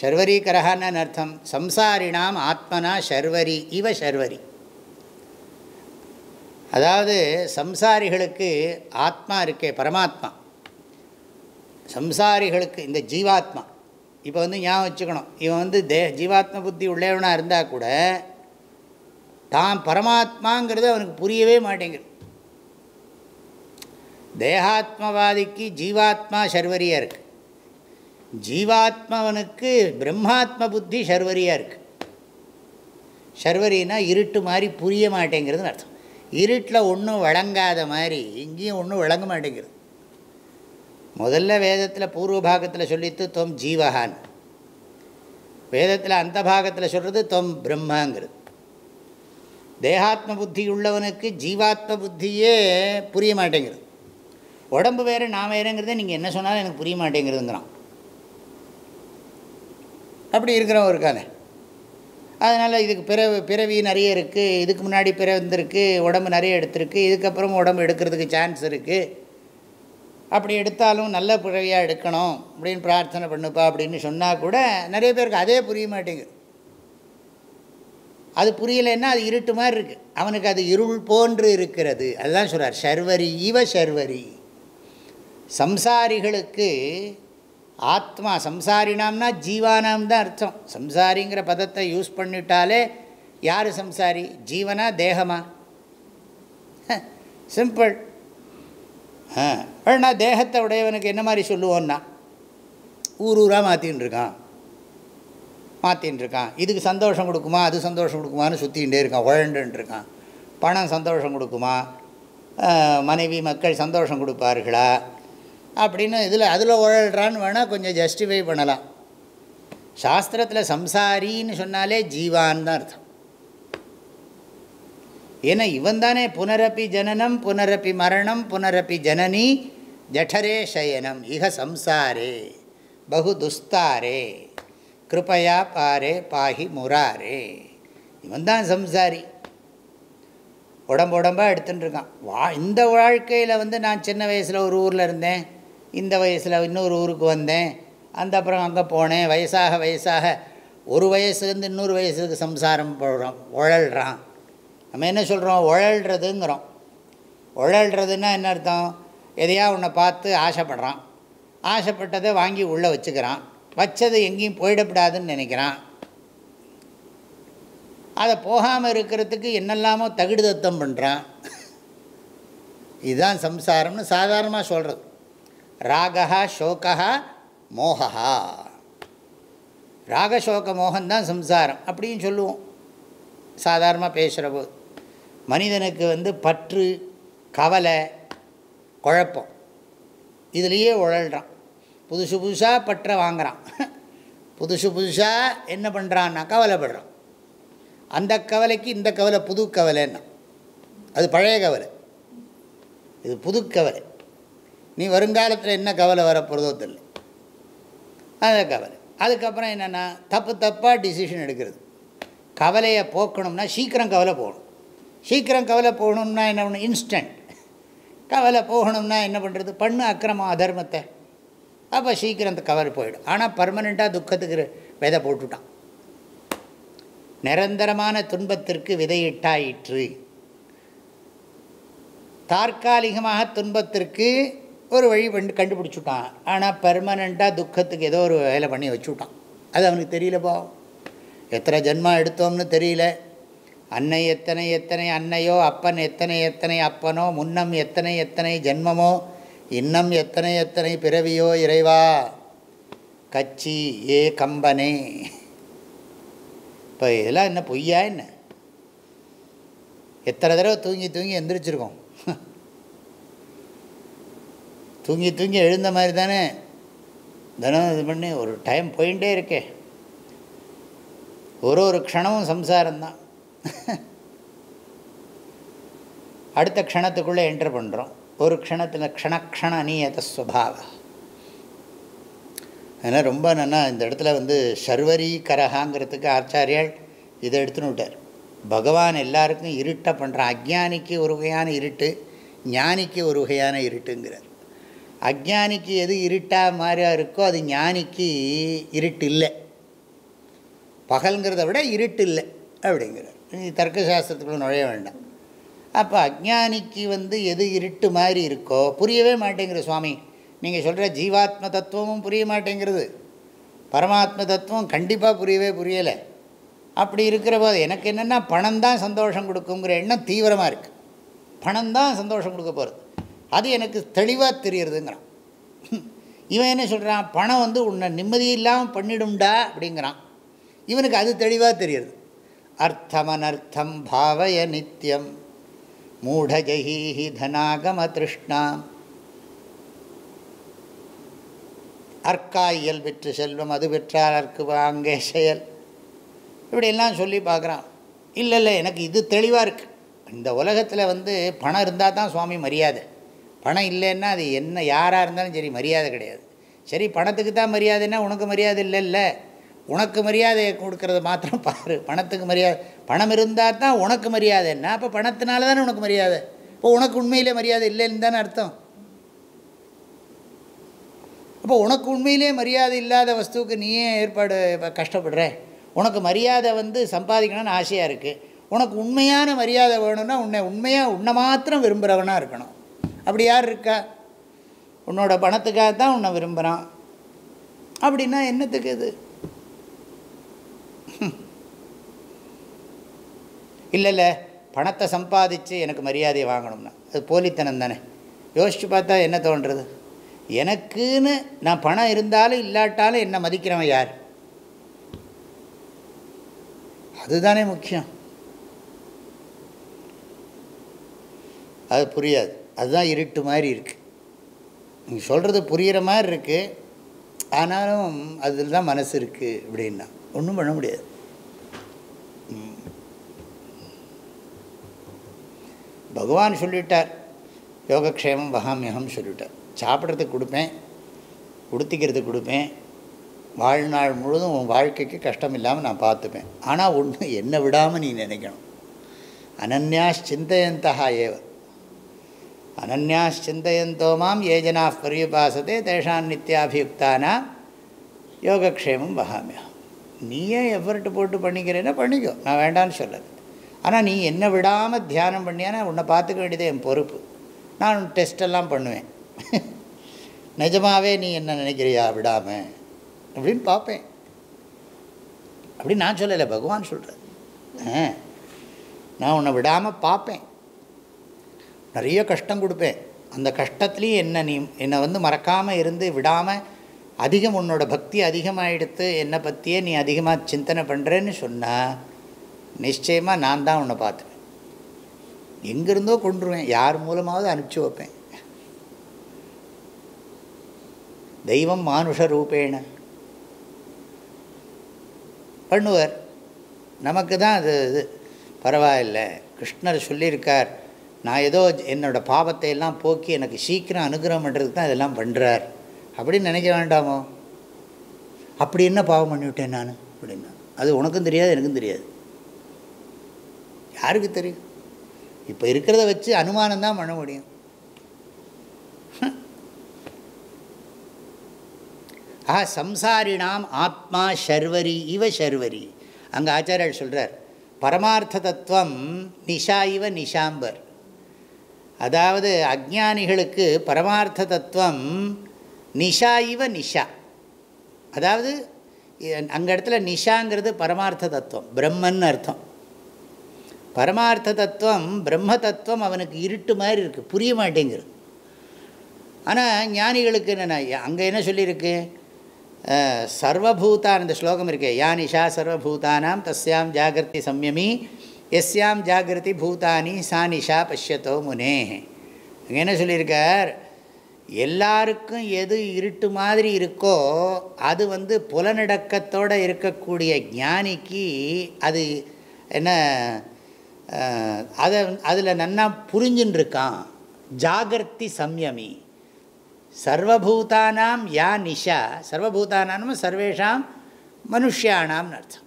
சர்வரீகரகான்னு அர்த்தம்? சம்சாரினாம் ஆத்மனா ஷர்வரி இவ ஷர்வரி அதாவது சம்சாரிகளுக்கு ஆத்மா இருக்கே பரமாத்மா. சம்சாரிகளுக்கு இந்த ஜீவாத்மா. இப்போ வந்து ஞாபகம் வச்சுக்கணும். இவன் வந்து தே ஜீவாத்ம புத்தி உள்ளேவனாக இருந்தால் கூட தான் பரமாத்மாங்கிறது அவனுக்கு புரியவே மாட்டேங்குது. தேகாத்மவாதிக்கு ஜீவாத்மா சர்வரியாக இருக்குது ஜீவாத்மவனுக்கு பிரம்மாத்ம புத்தி சர்வரியாக இருக்குது சர்வரினா இருட்டு மாதிரி புரிய மாட்டேங்கிறதுன்னு அர்த்தம். இருட்டில் ஒன்றும் வழங்காத மாதிரி இங்கேயும் ஒன்றும் வழங்க மாட்டேங்கிறது. முதல்ல வேதத்தில் பூர்வ பாகத்தில் சொல்லித்து தொம் ஜீவகான் வேதத்தில் அந்த பாகத்தில் சொல்கிறது தொம் பிரம்மாங்கிறது. தேகாத்ம புத்தி உள்ளவனுக்கு ஜீவாத்ம புத்தியே புரிய மாட்டேங்கிறது. உடம்பு வேறு நான் வேறுங்கிறதே நீங்கள் என்ன சொன்னாலும் எனக்கு புரிய மாட்டேங்கிறதுங்கிறான். அப்படி இருக்கிறவன் இருக்கானே. அதனால் இதுக்கு பிறவு பிறவி நிறைய இருக்குது இதுக்கு முன்னாடி பிறந்திருக்கு உடம்பு நிறைய எடுத்திருக்கு இதுக்கப்புறம் உடம்பு எடுக்கிறதுக்கு சான்ஸ் இருக்குது அப்படி எடுத்தாலும் நல்ல பிறவியாக எடுக்கணும் அப்படின்னு பிரார்த்தனை பண்ணுப்பா அப்படின்னு சொன்னால் கூட நிறைய பேருக்கு அதே புரிய மாட்டேங்குது. அது புரியலைன்னா அது இருட்டு மாதிரி இருக்குது அவனுக்கு அது இருள் போன்று இருக்கிறது. அதுதான் சொல்கிறார் சர்வரி இவ சர்வரி. சம்சாரிகளுக்கு ஆத்மா சம்சாரினாம்னா ஜீவானாம் தான் அர்த்தம். சம்சாரிங்கிற பதத்தை யூஸ் பண்ணிட்டாலே யார் சம்சாரி? ஜீவனா தேகமா? சிம்பிள். ஆனால் தேகத்தை உடையவனுக்கு என்ன மாதிரி சொல்லுவோன்னா ஊர் ஊராக மாற்றின்னு இருக்கான் மாற்றின்னு இருக்கான் இதுக்கு சந்தோஷம் கொடுக்குமா? அது சந்தோஷம் கொடுக்குமான்னு சுற்றிகிட்டே இருக்கான். உழண்டுன்னு இருக்கான் பணம் சந்தோஷம் கொடுக்குமா? மனைவி மக்கள் சந்தோஷம் கொடுப்பார்களா? அப்படின்னு இதில் அதில் உழல்றான்னு வேணால் கொஞ்சம் ஜஸ்டிஃபை பண்ணலாம். சாஸ்திரத்தில் சம்சாரின்னு சொன்னாலே ஜீவான் தான் அர்த்தம். ஏன்னா இவன் தானே புனரப்பி ஜனனம் புனரப்பி மரணம் புனரப்பி ஜனனி ஜடரே சயனம். இக சம்சாரே பகு துஸ்தாரே கிருப்பையா பாரே பாஹி முராரே. இவன் தான் சம்சாரி. உடம்பு உடம்பாக எடுத்துட்டுருக்கான் வா இந்த வாழ்க்கையில் வந்து நான் சின்ன வயசில் ஒரு ஊரில் இருந்தேன். இந்த வயசில் இன்னொரு ஊருக்கு வந்தேன். அந்த அப்புறம் அங்கே போனேன். வயசாக வயசாக ஒரு வயசுலேருந்து இன்னொரு வயசுக்கு சம்சாரம் போடுறோம் உழல்றான். நம்ம என்ன சொல்கிறோம் உழல்றதுங்கிறோம். உழல்றதுன்னா என்ன அர்த்தம்? எதையா உன்னை பார்த்து ஆசைப்படுறான். ஆசைப்பட்டதை வாங்கி உள்ளே வச்சுக்கிறான். வச்சது எங்கேயும் போயிடப்படாதுன்னு நினைக்கிறான். அதை போகாமல் இருக்கிறதுக்கு என்னெல்லாமோ தகுடு தத்தம் பண்ணுறான் இதுதான் சம்சாரம்னு சாதாரணமாக சொல்கிறது ராகா சோகா மோகா ராகசோக மோகம்தான் சம்சாரம் அப்படின்னு சொல்லுவோம். சாதாரணமாக பேசுகிற போது மனிதனுக்கு வந்து பற்று கவலை குழப்பம். இதுலேயே உழல்றான். புதுசு புதுசாக பற்றை வாங்குகிறான் புதுசு புதுசாக என்ன பண்ணுறான்னா கவலைப்படுறான். அந்த கவலைக்கு இந்த கவலை புது கவலைன்னா. அது பழைய கவலை. இது புது கவலை. நீ வருங்காலத்தில் என்ன கவலை வரப்போகிறதோ தெரியல. அந்த கவலை. அதுக்கப்புறம் என்னென்னா தப்பு தப்பாக டிசிஷன் எடுக்கிறது. கவலையை போக்கணும்னா சீக்கிரம் கவலை போகணும். சீக்கிரம் கவலை போகணும்னா என்ன பண்ணணும்? இன்ஸ்டன்ட் கவலை போகணும்னா என்ன பண்ணுறது பண்ணு அக்கிரமம் அதர்மத்தை. அப்போ சீக்கிரம் அந்த கவலை போயிடும். ஆனால் பர்மனெண்ட்டாக துக்கத்துக்கு விதை போட்டுட்டான். நிரந்தரமான துன்பத்திற்கு விதையிட்டாயிற்று. தற்காலிகமாக துன்பத்திற்கு ஒரு வழி பண்ணி கண்டுபிடிச்சுட்டான். ஆனால் பர்மனெண்ட்டாக துக்கத்துக்கு ஏதோ ஒரு வேலை பண்ணி வச்சுட்டான். அது அவனுக்கு தெரியலப்பா. எத்தனை ஜென்மா எடுத்தோம்னு தெரியல. அன்னை எத்தனை எத்தனை அன்னையோ அப்பன் எத்தனை எத்தனை அப்பனோ முன்னம் எத்தனை எத்தனை ஜென்மமோ இன்னம் எத்தனை எத்தனை பிறவியோ இறைவா. கச்சி ஏ கம்பனே. இப்போ இதெல்லாம் என்ன பொய்யா என்ன? எத்தனை தடவை தூங்கி தூங்கி எந்திரிச்சிருக்கோம். தூங்கி தூங்கி எழுந்த மாதிரி தானே? தினம் இது பண்ணி ஒரு டைம் போயிட்டே இருக்கே. ஒரு ஒரு க்ஷணமும் சம்சாரம்தான். அடுத்த க்ஷணத்துக்குள்ளே என்டர் பண்ணுறோம் ஒரு க்ஷணத்தில் க்ஷணக்ஷண அநியத ஸ்வபாவ அதனால் ரொம்ப நல்லா இந்த இடத்துல வந்து சர்வரி கரகாங்கிறதுக்கு ஆச்சாரியால் இதை எடுத்துன்னு விட்டார். பகவான் எல்லாருக்கும் இருட்டை பண்ணுறான் அஜ்ஞானிக்கு ஒரு வகையான இருட்டு ஞானிக்கு ஒரு வகையான இருட்டுங்கிறார். அஜானிக்கு எது இருட்டாக மாதிரியா இருக்கோ அது ஞானிக்கு இருட்டு இல்லை பகல்ங்கிறத விட இருட்டு இல்லை அப்படிங்கிறார். தர்க்க சாஸ்திரத்துக்குள்ளே நுழைய வேண்டாம். அப்போ அக்ஞானிக்கு வந்து எது இருட்டு மாதிரி இருக்கோ புரியவே மாட்டேங்கிற சுவாமி. நீங்கள் சொல்கிற ஜீவாத்ம தத்துவமும் புரிய மாட்டேங்கிறது. பரமாத்ம தத்துவம் கண்டிப்பாக புரியவே புரியலை. அப்படி இருக்கிற போது எனக்கு என்னென்னா பணம் தான் சந்தோஷம் கொடுக்குங்கிற எண்ணம் தீவிரமாக இருக்குது பணம் தான் சந்தோஷம் கொடுக்க போகிறது அது எனக்கு தெளிவாக தெரியறதுங்கிறான். இவன் என்ன சொல்கிறான் பணம் வந்து உன்னை நிம்மதியில்லாமல் பண்ணிடும்டா அப்படிங்கிறான். இவனுக்கு அது தெளிவாக தெரியுது. அர்த்தமனர்த்தம் பாவய நித்தியம். மூடஜகீஹி தனாகம திருஷ்ணாம் அர்க்காயல் பெற்று செல்வம் அது பெற்றால் அற்கு அங்கே செயல். இப்படியெல்லாம் சொல்லி பார்க்குறான். இல்லை இல்லை எனக்கு இது தெளிவாக இருக்குது இந்த உலகத்தில் வந்து பணம் இருந்தால் தான் சுவாமி மரியாதை. பணம் இல்லைன்னா அது என்ன யாராக இருந்தாலும் சரி மரியாதை கிடையாது. சரி பணத்துக்கு தான் மரியாதைன்னா உனக்கு மரியாதை இல்லைல்ல. உனக்கு மரியாதை கொடுக்கறது மாத்திரம் பாரு. பணத்துக்கு மரியாதை பணம் இருந்தால் தான் உனக்கு மரியாதைன்னா அப்போ பணத்தினால தானே உனக்கு மரியாதை? இப்போ உனக்கு உண்மையிலே மரியாதை இல்லைன்னு தானே அர்த்தம்? அப்போ உனக்கு உண்மையிலே மரியாதை இல்லாத வஸ்துவுக்கு நீயே ஏற்பாடு கஷ்டப்படுற? உனக்கு மரியாதை வந்து சம்பாதிக்கணும்னு ஆசையாக இருக்குது உனக்கு உண்மையான மரியாதை வேணும்னா உன்னை உண்மையாக உன்னை மாத்திரம் விரும்புகிறவனாக இருக்கணும். அப்படி யார் இருக்கா? உன்னோட பணத்துக்காக தான் உன்னை விரும்புகிறான் அப்படின்னா என்னத்துக்கு இது? இல்லை இல்லை. பணத்தை சம்பாதிச்சு எனக்கு மரியாதையை வாங்கணும்னா. அது போலித்தனம் தானே. யோசித்து பார்த்தா என்ன தோன்றுறது? எனக்குன்னு நான் பணம் இருந்தாலும் இல்லாட்டாலும் என்னை மதிக்கிறவன் யார்? அதுதானே முக்கியம். அது புரியாது. அதுதான் இருட்டு மாதிரி இருக்குது நீங்கள் சொல்கிறது புரிகிற மாதிரி இருக்குது ஆனாலும் அதில் தான் மனசு இருக்குது அப்படின்னா ஒன்றும் பண்ண முடியாது. பகவான் சொல்லிட்டார். யோகக்ஷேமம் வகாமியகம் சொல்லிட்டார். சாப்பிட்றதுக்கு கொடுப்பேன். உடுத்திக்கிறதுக்கு கொடுப்பேன். வாழ்நாள் முழுதும் உன் வாழ்க்கைக்கு கஷ்டம் இல்லாமல் நான் பார்த்துப்பேன். ஆனால் ஒன்று என்னை விடாமல் நீ நினைக்கணும். அனன்யாஸ் சிந்தையந்தா ஏவன் அனன்யாஸ் சிந்தையந்தோ மாம் ஏஜனா பரியுபாசத்தே தேஷான் நித்தியாபியுக்தானா யோகக்ஷேமம் வகாமியா நீயே எஃபர்ட் போட்டு பண்ணிக்கிறேன்னா பண்ணிக்கோ நான் வேண்டான்னு சொல்லது ஆனால் நீ என்னை விடாமல் தியானம் பண்ணியானா உன்னை பார்த்துக்க வேண்டியது என் பொறுப்பு நான் டெஸ்டெல்லாம் பண்ணுவேன் நிஜமாகவே நீ என்ன நினைக்கிறியா விடாமல் அப்படின்னு பார்ப்பேன் அப்படி நான் சொல்லலை பகவான் சொல்கிறேன் நான் உன்னை விடாமல் பார்ப்பேன் நிறைய கஷ்டம் கொடுப்பேன். அந்த கஷ்டத்துலேயும் என்ன நீ என்னை வந்து மறக்காமல் இருந்து விடாமல் அதிகம் உன்னோட பக்தி அதிகமாக எடுத்து என்னை பற்றியே நீ அதிகமாக சிந்தனை பண்ணுறேன்னு சொன்னால் நிச்சயமாக நான் தான் உன்னை பார்த்துப்பேன். எங்கேருந்தோ கொண்டுருவேன் யார் மூலமாவது அனுப்பிச்சி வைப்பேன். தெய்வம் மானுஷ ரூபேண. பண்ணுவார். நமக்கு தான் அது இது பரவாயில்லை. கிருஷ்ணர் சொல்லியிருக்கார். நான் ஏதோ என்னோடய பாவத்தை எல்லாம் போக்கி எனக்கு சீக்கிரம் அனுகிரகம் பண்ணுறதுக்கு தான் இதெல்லாம் பண்ணுறார் அப்படின்னு நினைக்க வேண்டாமோ? அப்படி என்ன பாவம் பண்ணிவிட்டேன் நான்? அப்படின்னா அது உனக்கும் தெரியாது எனக்கும் தெரியாது. யாருக்கு தெரியும்? இப்போ இருக்கிறத வச்சு அனுமானம் தான் பண்ண முடியும். ஆஹா சம்சாரிணாம் ஆத்மா ஷர்வரி இவ ஷர்வரி. அங்கே ஆச்சாரியர் சொல்கிறார் பரமார்த்த தத்துவம் நிஷா இவ நிஷாம்பர். அதாவது அஜானிகளுக்கு பரமார்த்த தத்துவம் நிஷா இவ நிஷா. அதாவது அங்கே இடத்துல நிஷாங்கிறது பரமார்த்த தத்துவம் பிரம்மன் அர்த்தம். பரமார்த்த தத்துவம் பிரம்ம தத்துவம் அவனுக்கு இருட்டு மாதிரி இருக்குது புரிய மாட்டேங்கிறது ஆனால் ஞானிகளுக்கு என்னென்ன அங்கே என்ன சொல்லியிருக்கு? சர்வபூதான் இந்த ஸ்லோகம் இருக்கே யா நிஷா சர்வபூதானாம் தஸ்யாம் ஜாகிரதி சம்யமி எஸ்யாம் ஜாகிரதி பூதானி சா நிஷா பஷ்யத்தோ முனே. அங்கே என்ன சொல்லியிருக்கார் எல்லாருக்கும் எது இருட்டு மாதிரி இருக்கோ அது வந்து புலநடக்கத்தோடு இருக்கக்கூடிய ஞானிக்கு அது என்ன அதை அதில் நன்னா புரிஞ்சுன்னு இருக்கான் ஜாகிரதி சம்யமி. சர்வபூதானாம் யா நிஷா. சர்வபூதானாம் சர்வேஷாம் மனுஷியானாம்னு அர்த்தம்.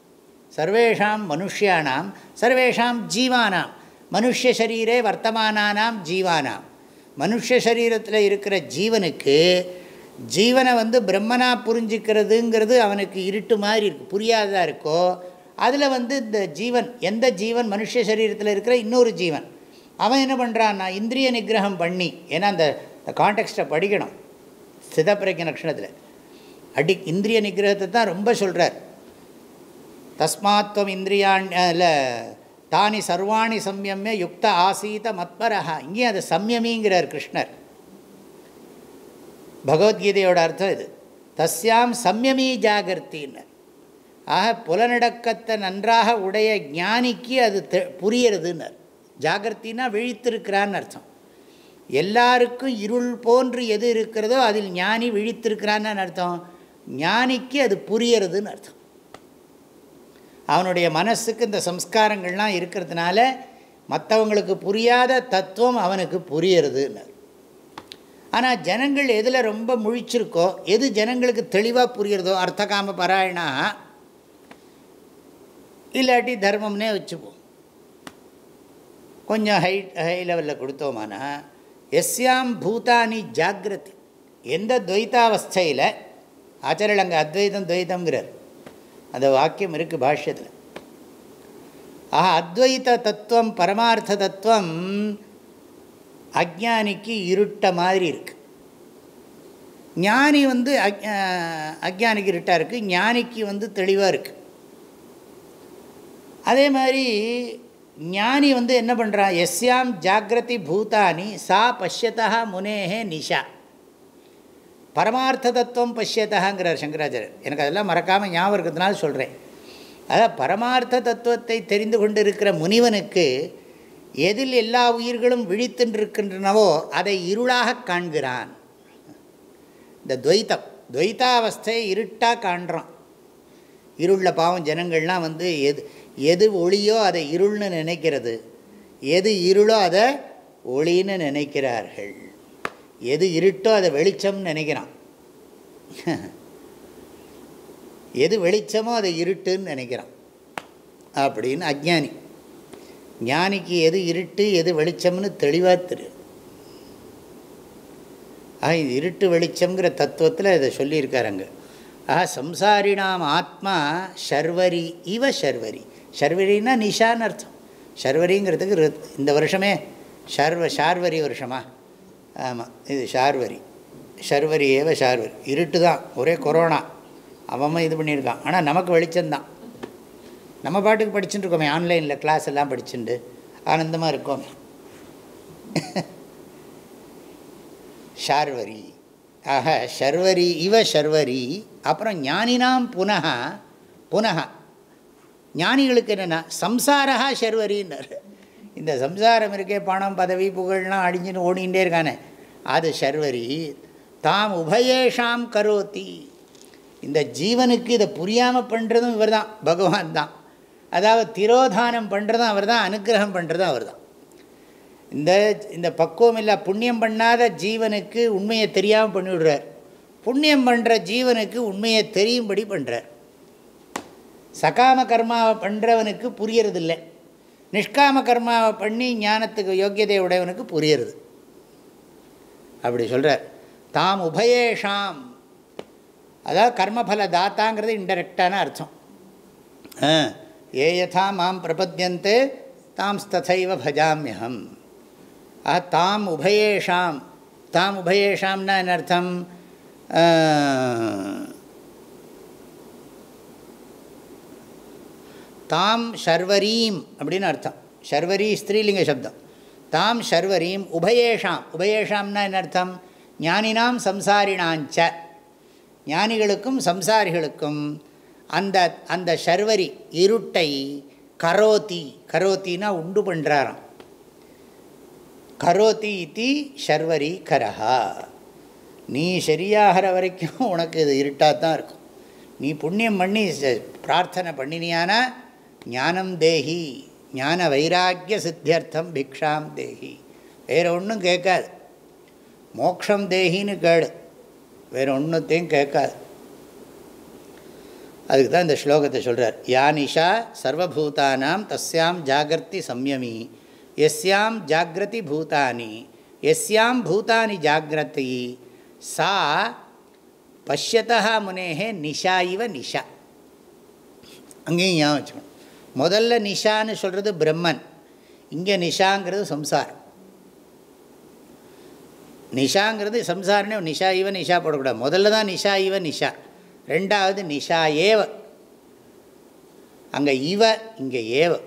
சர்வேஷாம் மனுஷியானாம் சர்வேஷாம் ஜீவானாம். மனுஷரீரே வர்த்தமானானாம் ஜீவானாம். மனுஷரீரத்தில் இருக்கிற ஜீவனுக்கு ஜீவனை வந்து பிரம்மனா புரிஞ்சிக்கிறதுங்கிறது அவனுக்கு இருட்டு மாதிரி இருக்குது புரியாததாக இருக்கோ அதில் வந்து இந்த ஜீவன் எந்த ஜீவன்? மனுஷ சரீரத்தில் இருக்கிற இன்னொரு ஜீவன். அவன் என்ன பண்ணுறான்னா இந்திரிய நிகிரகம் பண்ணி ஏன்னா அந்த கான்டெக்ஸ்ட்டை படிக்கணும். சிதப்பிரக்க லட்சணத்தில் அடி இந்திரிய நிகிரகத்தை தான் ரொம்ப சொல்கிறார் தஸ்மாத்வம் இந்திரியான் தானி சர்வாணி சம்யமிய யுக்த ஆசீத மத்பரஹா. இங்கேயும் அது சம்யமிங்கிறார் கிருஷ்ணர். பகவத்கீதையோட அர்த்தம் இது. தஸ்யாம் சம்யமி ஜாகிருத்தின்னு. ஆக புலநடக்கத்தை நன்றாக உடைய ஞானிக்கு அது தெ புரியறதுன்னர் ஜாகிரத்தின்னா விழித்திருக்கிறான்னு அர்த்தம். எல்லாருக்கும் இருள் போன்று எது இருக்கிறதோ அதில் ஞானி விழித்திருக்கிறான்னு அர்த்தம். ஞானிக்கு அது புரியறதுன்னு அர்த்தம். அவனுடைய மனசுக்கு இந்த சம்ஸ்காரங்கள்லாம் இருக்கிறதுனால மற்றவங்களுக்கு புரியாத தத்துவம் அவனுக்கு புரியறதுன்னு ஆனால் ஜனங்கள் எதில் ரொம்ப முழிச்சிருக்கோ எது ஜனங்களுக்கு தெளிவாக புரியுறதோ அர்த்தகாம பாராயணா இல்லாட்டி தர்மம்னே வச்சுப்போம். கொஞ்சம் ஹை ஹை லெவலில் கொடுத்தோமானா எஸ்யாம் பூதானி ஜாகிரதி எந்த துவைத்தாவஸ்தையில் ஆச்சாரியல் அங்கே அத்வைதம் துவைத்தங்கிறார் அந்த வாக்கியம் இருக்குது பாஷ்யத்தில். ஆஹா அத்வைத தத்துவம் பரமார்த்த தத்துவம் அஜானிக்கு இருட்ட மாதிரி இருக்குது ஞானி வந்து அக் அஜானிக்கு இருட்டாக இருக்குது ஞானிக்கு வந்து தெளிவாக இருக்குது அதே மாதிரி ஞானி வந்து என்ன பண்ணுறான் எஸ்யாம் ஜாகிரதி பூதானி சா பஷ்யதா முனேஹே நிஷா. பரமார்த்த தத்துவம் பஷ்யத்தகாங்கிறார் சங்கராச்சாரியர். எனக்கு அதெல்லாம் மறக்காமல் ஞாபகம் இருக்கிறதுனால சொல்கிறேன் அதாவது பரமார்த்த தத்துவத்தை தெரிந்து கொண்டு இருக்கிற முனிவனுக்கு எதில் எல்லா உயிர்களும் விழித்தின்றிருக்கின்றனவோ அதை இருளாக காண்கிறான். இந்த துவைத்தம் துவைத்தாவஸ்தையை இருட்டாக காண்றான். இருளில் பாவம் ஜனங்கள்லாம் வந்து எது எது ஒளியோ அதை இருள்னு நினைக்கிறது. எது இருளோ அதை ஒளின்னு நினைக்கிறார்கள். எது இருட்டோ அதை வெளிச்சம்னு நினைக்கிறான். எது வெளிச்சமோ அதை இருட்டுன்னு நினைக்கிறான். அப்படின்னு அஜ்ஞானி. ஞானிக்கு எது இருட்டு எது வெளிச்சம்னு தெளிவாக தெரியும் ஆக இது இருட்டு வெளிச்சம்ங்கிற தத்துவத்தில் இதை சொல்லியிருக்காருங்க ஆக சம்சாரினாம் ஆத்மா ஷர்வரி இவ ஷர்வரி. ஷர்வரின்னா நிஷான்னு அர்த்தம். ஷர்வரிங்கிறதுக்கு இந்த வருஷமே ஷர்வ ஷார்வரி வருஷமா? ஆமாம் இது ஷார்வரி ஷர்வரி ஏவ ஷார்வரி இருட்டு தான் ஒரே கொரோனா. அவன் இது பண்ணியிருக்கான். ஆனால் நமக்கு வெளிச்சம்தான். நம்ம பாட்டுக்கு படிச்சுட்டு இருக்கோமே ஆன்லைனில் கிளாஸ் எல்லாம் படிச்சுட்டு ஆனந்தமாக இருக்கோமே. ஷார்வரி ஆக ஷர்வரி இவ ஷர்வரி அப்புறம் ஞானினாம் புனக புனக ஞானிகளுக்கு என்னென்னா சம்சாரா ஷர்வரின்னர் இந்த சம்சாரம் இருக்கே பணம் பதவி புகழ்லாம் அடிஞ்சுன்னு ஓடிகிட்டே இருக்கானே. அது ஷர்வரி தாம் உபயேஷாம் கரோத்தி இந்த ஜீவனுக்கு இதை புரியாமல் பண்ணுறதும் இவர் தான் பகவான் தான். அதாவது திரோதானம் பண்ணுறதும் அவர் தான் அனுகிரகம் பண்ணுறதும் அவர் தான் இந்த இந்த பக்குவம் இல்லை புண்ணியம் பண்ணாத ஜீவனுக்கு உண்மையை தெரியாமல் பண்ணிவிடுறார். புண்ணியம் பண்ணுற ஜீவனுக்கு உண்மையை தெரியும்படி பண்ணுறார் சகாம கர்மாவை பண்ணுறவனுக்கு புரியறதில்லை. நிஷ்காம கர்மாவை பண்ணி ஞானத்துக்கு யோக்கியதை உடையவனுக்கு புரியறது. அப்படி சொல்கிறார் தாம் உபயேஷாம். அதாவது கர்மபல தாத்தாங்கிறது இன்டெரக்டான அர்த்தம். ஆ, ஏ யதா மாம் பிரபத்தியந்தே தாம் ததைவ பஜாமியகம் ஆ தாம் உபயேஷாம். தாம் உபயேஷாம்னா என்ன அர்த்தம்? தாம் ஷர்வரீம் அப்படின்னு அர்த்தம். ஷர்வரி ஸ்திரீலிங்க சப்தம். தாம் ஷர்வரீம் உபயேஷாம். உபயேஷாம்னா என்ன அர்த்தம்? ஞானினாம் சம்சாரினாஞ்ச. ஞானிகளுக்கும் சம்சாரிகளுக்கும் அந்த அந்த ஷர்வரி இருட்டை கரோத்தி கரோத்தினா உண்டு பண்ணுறாராம் கரோத்தி இத்தி ஷர்வரி கரஹா. நீ சரியாகிற வரைக்கும் உனக்கு இது இருட்டாக தான் இருக்கும். நீ புண்ணியம் பண்ணி பிரார்த்தனை பண்ணினியானா ஞானம் தேஹி ஞான வைராக்கிய சித்தியர்த்தம் பிக்ஷாம் தேஹி வேறு ஒன்றும் கேட்காது மோக்ஷம் தேகின்னு கேடு வேறு ஒன்றுத்தையும் கேட்காது அதுக்கு தான் இந்த ஸ்லோகத்தை சொல்கிறார் யா நிஷா சர்வபூதானாம் தஸ்யாம் ஜாகிரதி சம்யமி எஸ்யாம் ஜாகிரதி பூதானி எஸ்யாம் பூதானி ஜாகிரதி சா பஷ்யதா முனேகே நிஷா இவ நிஷா அங்கேயும் ஞாபகம் வச்சுக்கணும் முதல்ல நிஷான்னு சொல்கிறது பிரம்மன். இங்கே நிஷாங்கிறது சம்சாரம். நிஷாங்கிறது சம்சாரனே நிஷா இவ நிஷா போடக்கூடாது. முதல்ல தான் நிஷா இவ நிஷா. ரெண்டாவது நிஷா ஏவ. அங்கே இவ இங்கே ஏவ.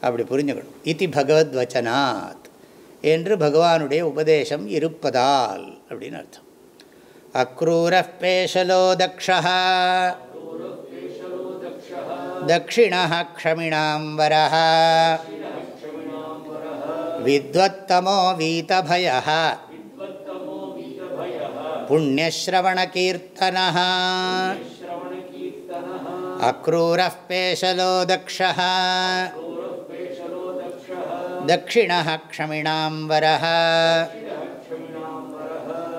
அப்படி புரிஞ்சுக்கணும். இத்தி பகவத் வச்சனாத் என்று பகவானுடைய உபதேசம் இருப்பதால் அப்படின்னு அர்த்தம். அக்ரூர பேஷலோ தக்ஷா தட்சிண க்ஷமிணாம் வரः வித்வத்தமோ வீதபய புண்ணியஸ்ரவணகீர்த்தனः அக்ரூரः பேஷலோ தக்ஷः दक्षिणः क्षमिणां वरः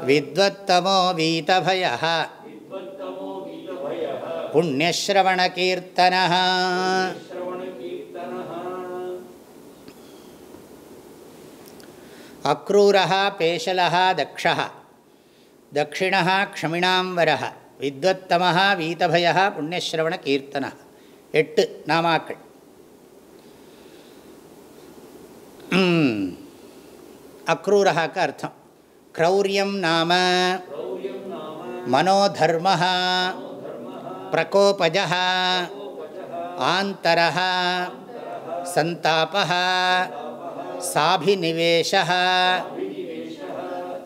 विद्वत्तमो वीतभयः புண்ணியஸ்ரவணகீர்த்தனः அக்ரூரः பேஷலः தக்ஷः தட்சிணः க்ஷமிணாம்பரः வித்வத்தமः வீதபயः புண்ணியஸ்ரவணகீர்த்தனः எட்டு நாமாக்கள். அக்ரூரகாக்கு அர்த்தம். க்ரௌரியம் நாம. மனோதர்ம பிரகோபஜ ஆந்தர சந்தாப சாபிநிவேஷ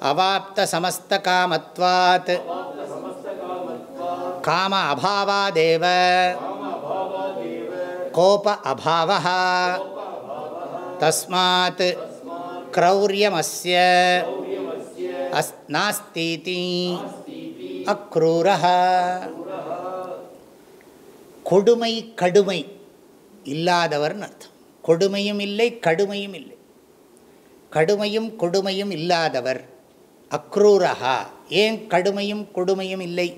அவாப்தசமஸ்தகாமத்வாத் காம அபாவாதேவ கோப அபாவः தஸ்மாத் க்ரௌரியமஸ்ய அஸ் நாஸ்தீதி அக்ரூரः கொடுமை கடுமை இல்லாதவர்னு அர்த்தம். கொடுமையும் இல்லை கடுமையும் இல்லை. கடுமையும் கொடுமையும் இல்லாதவர் அக்ரூரஹா. ஏன் கடுமையும் கொடுமையும் இல்லை?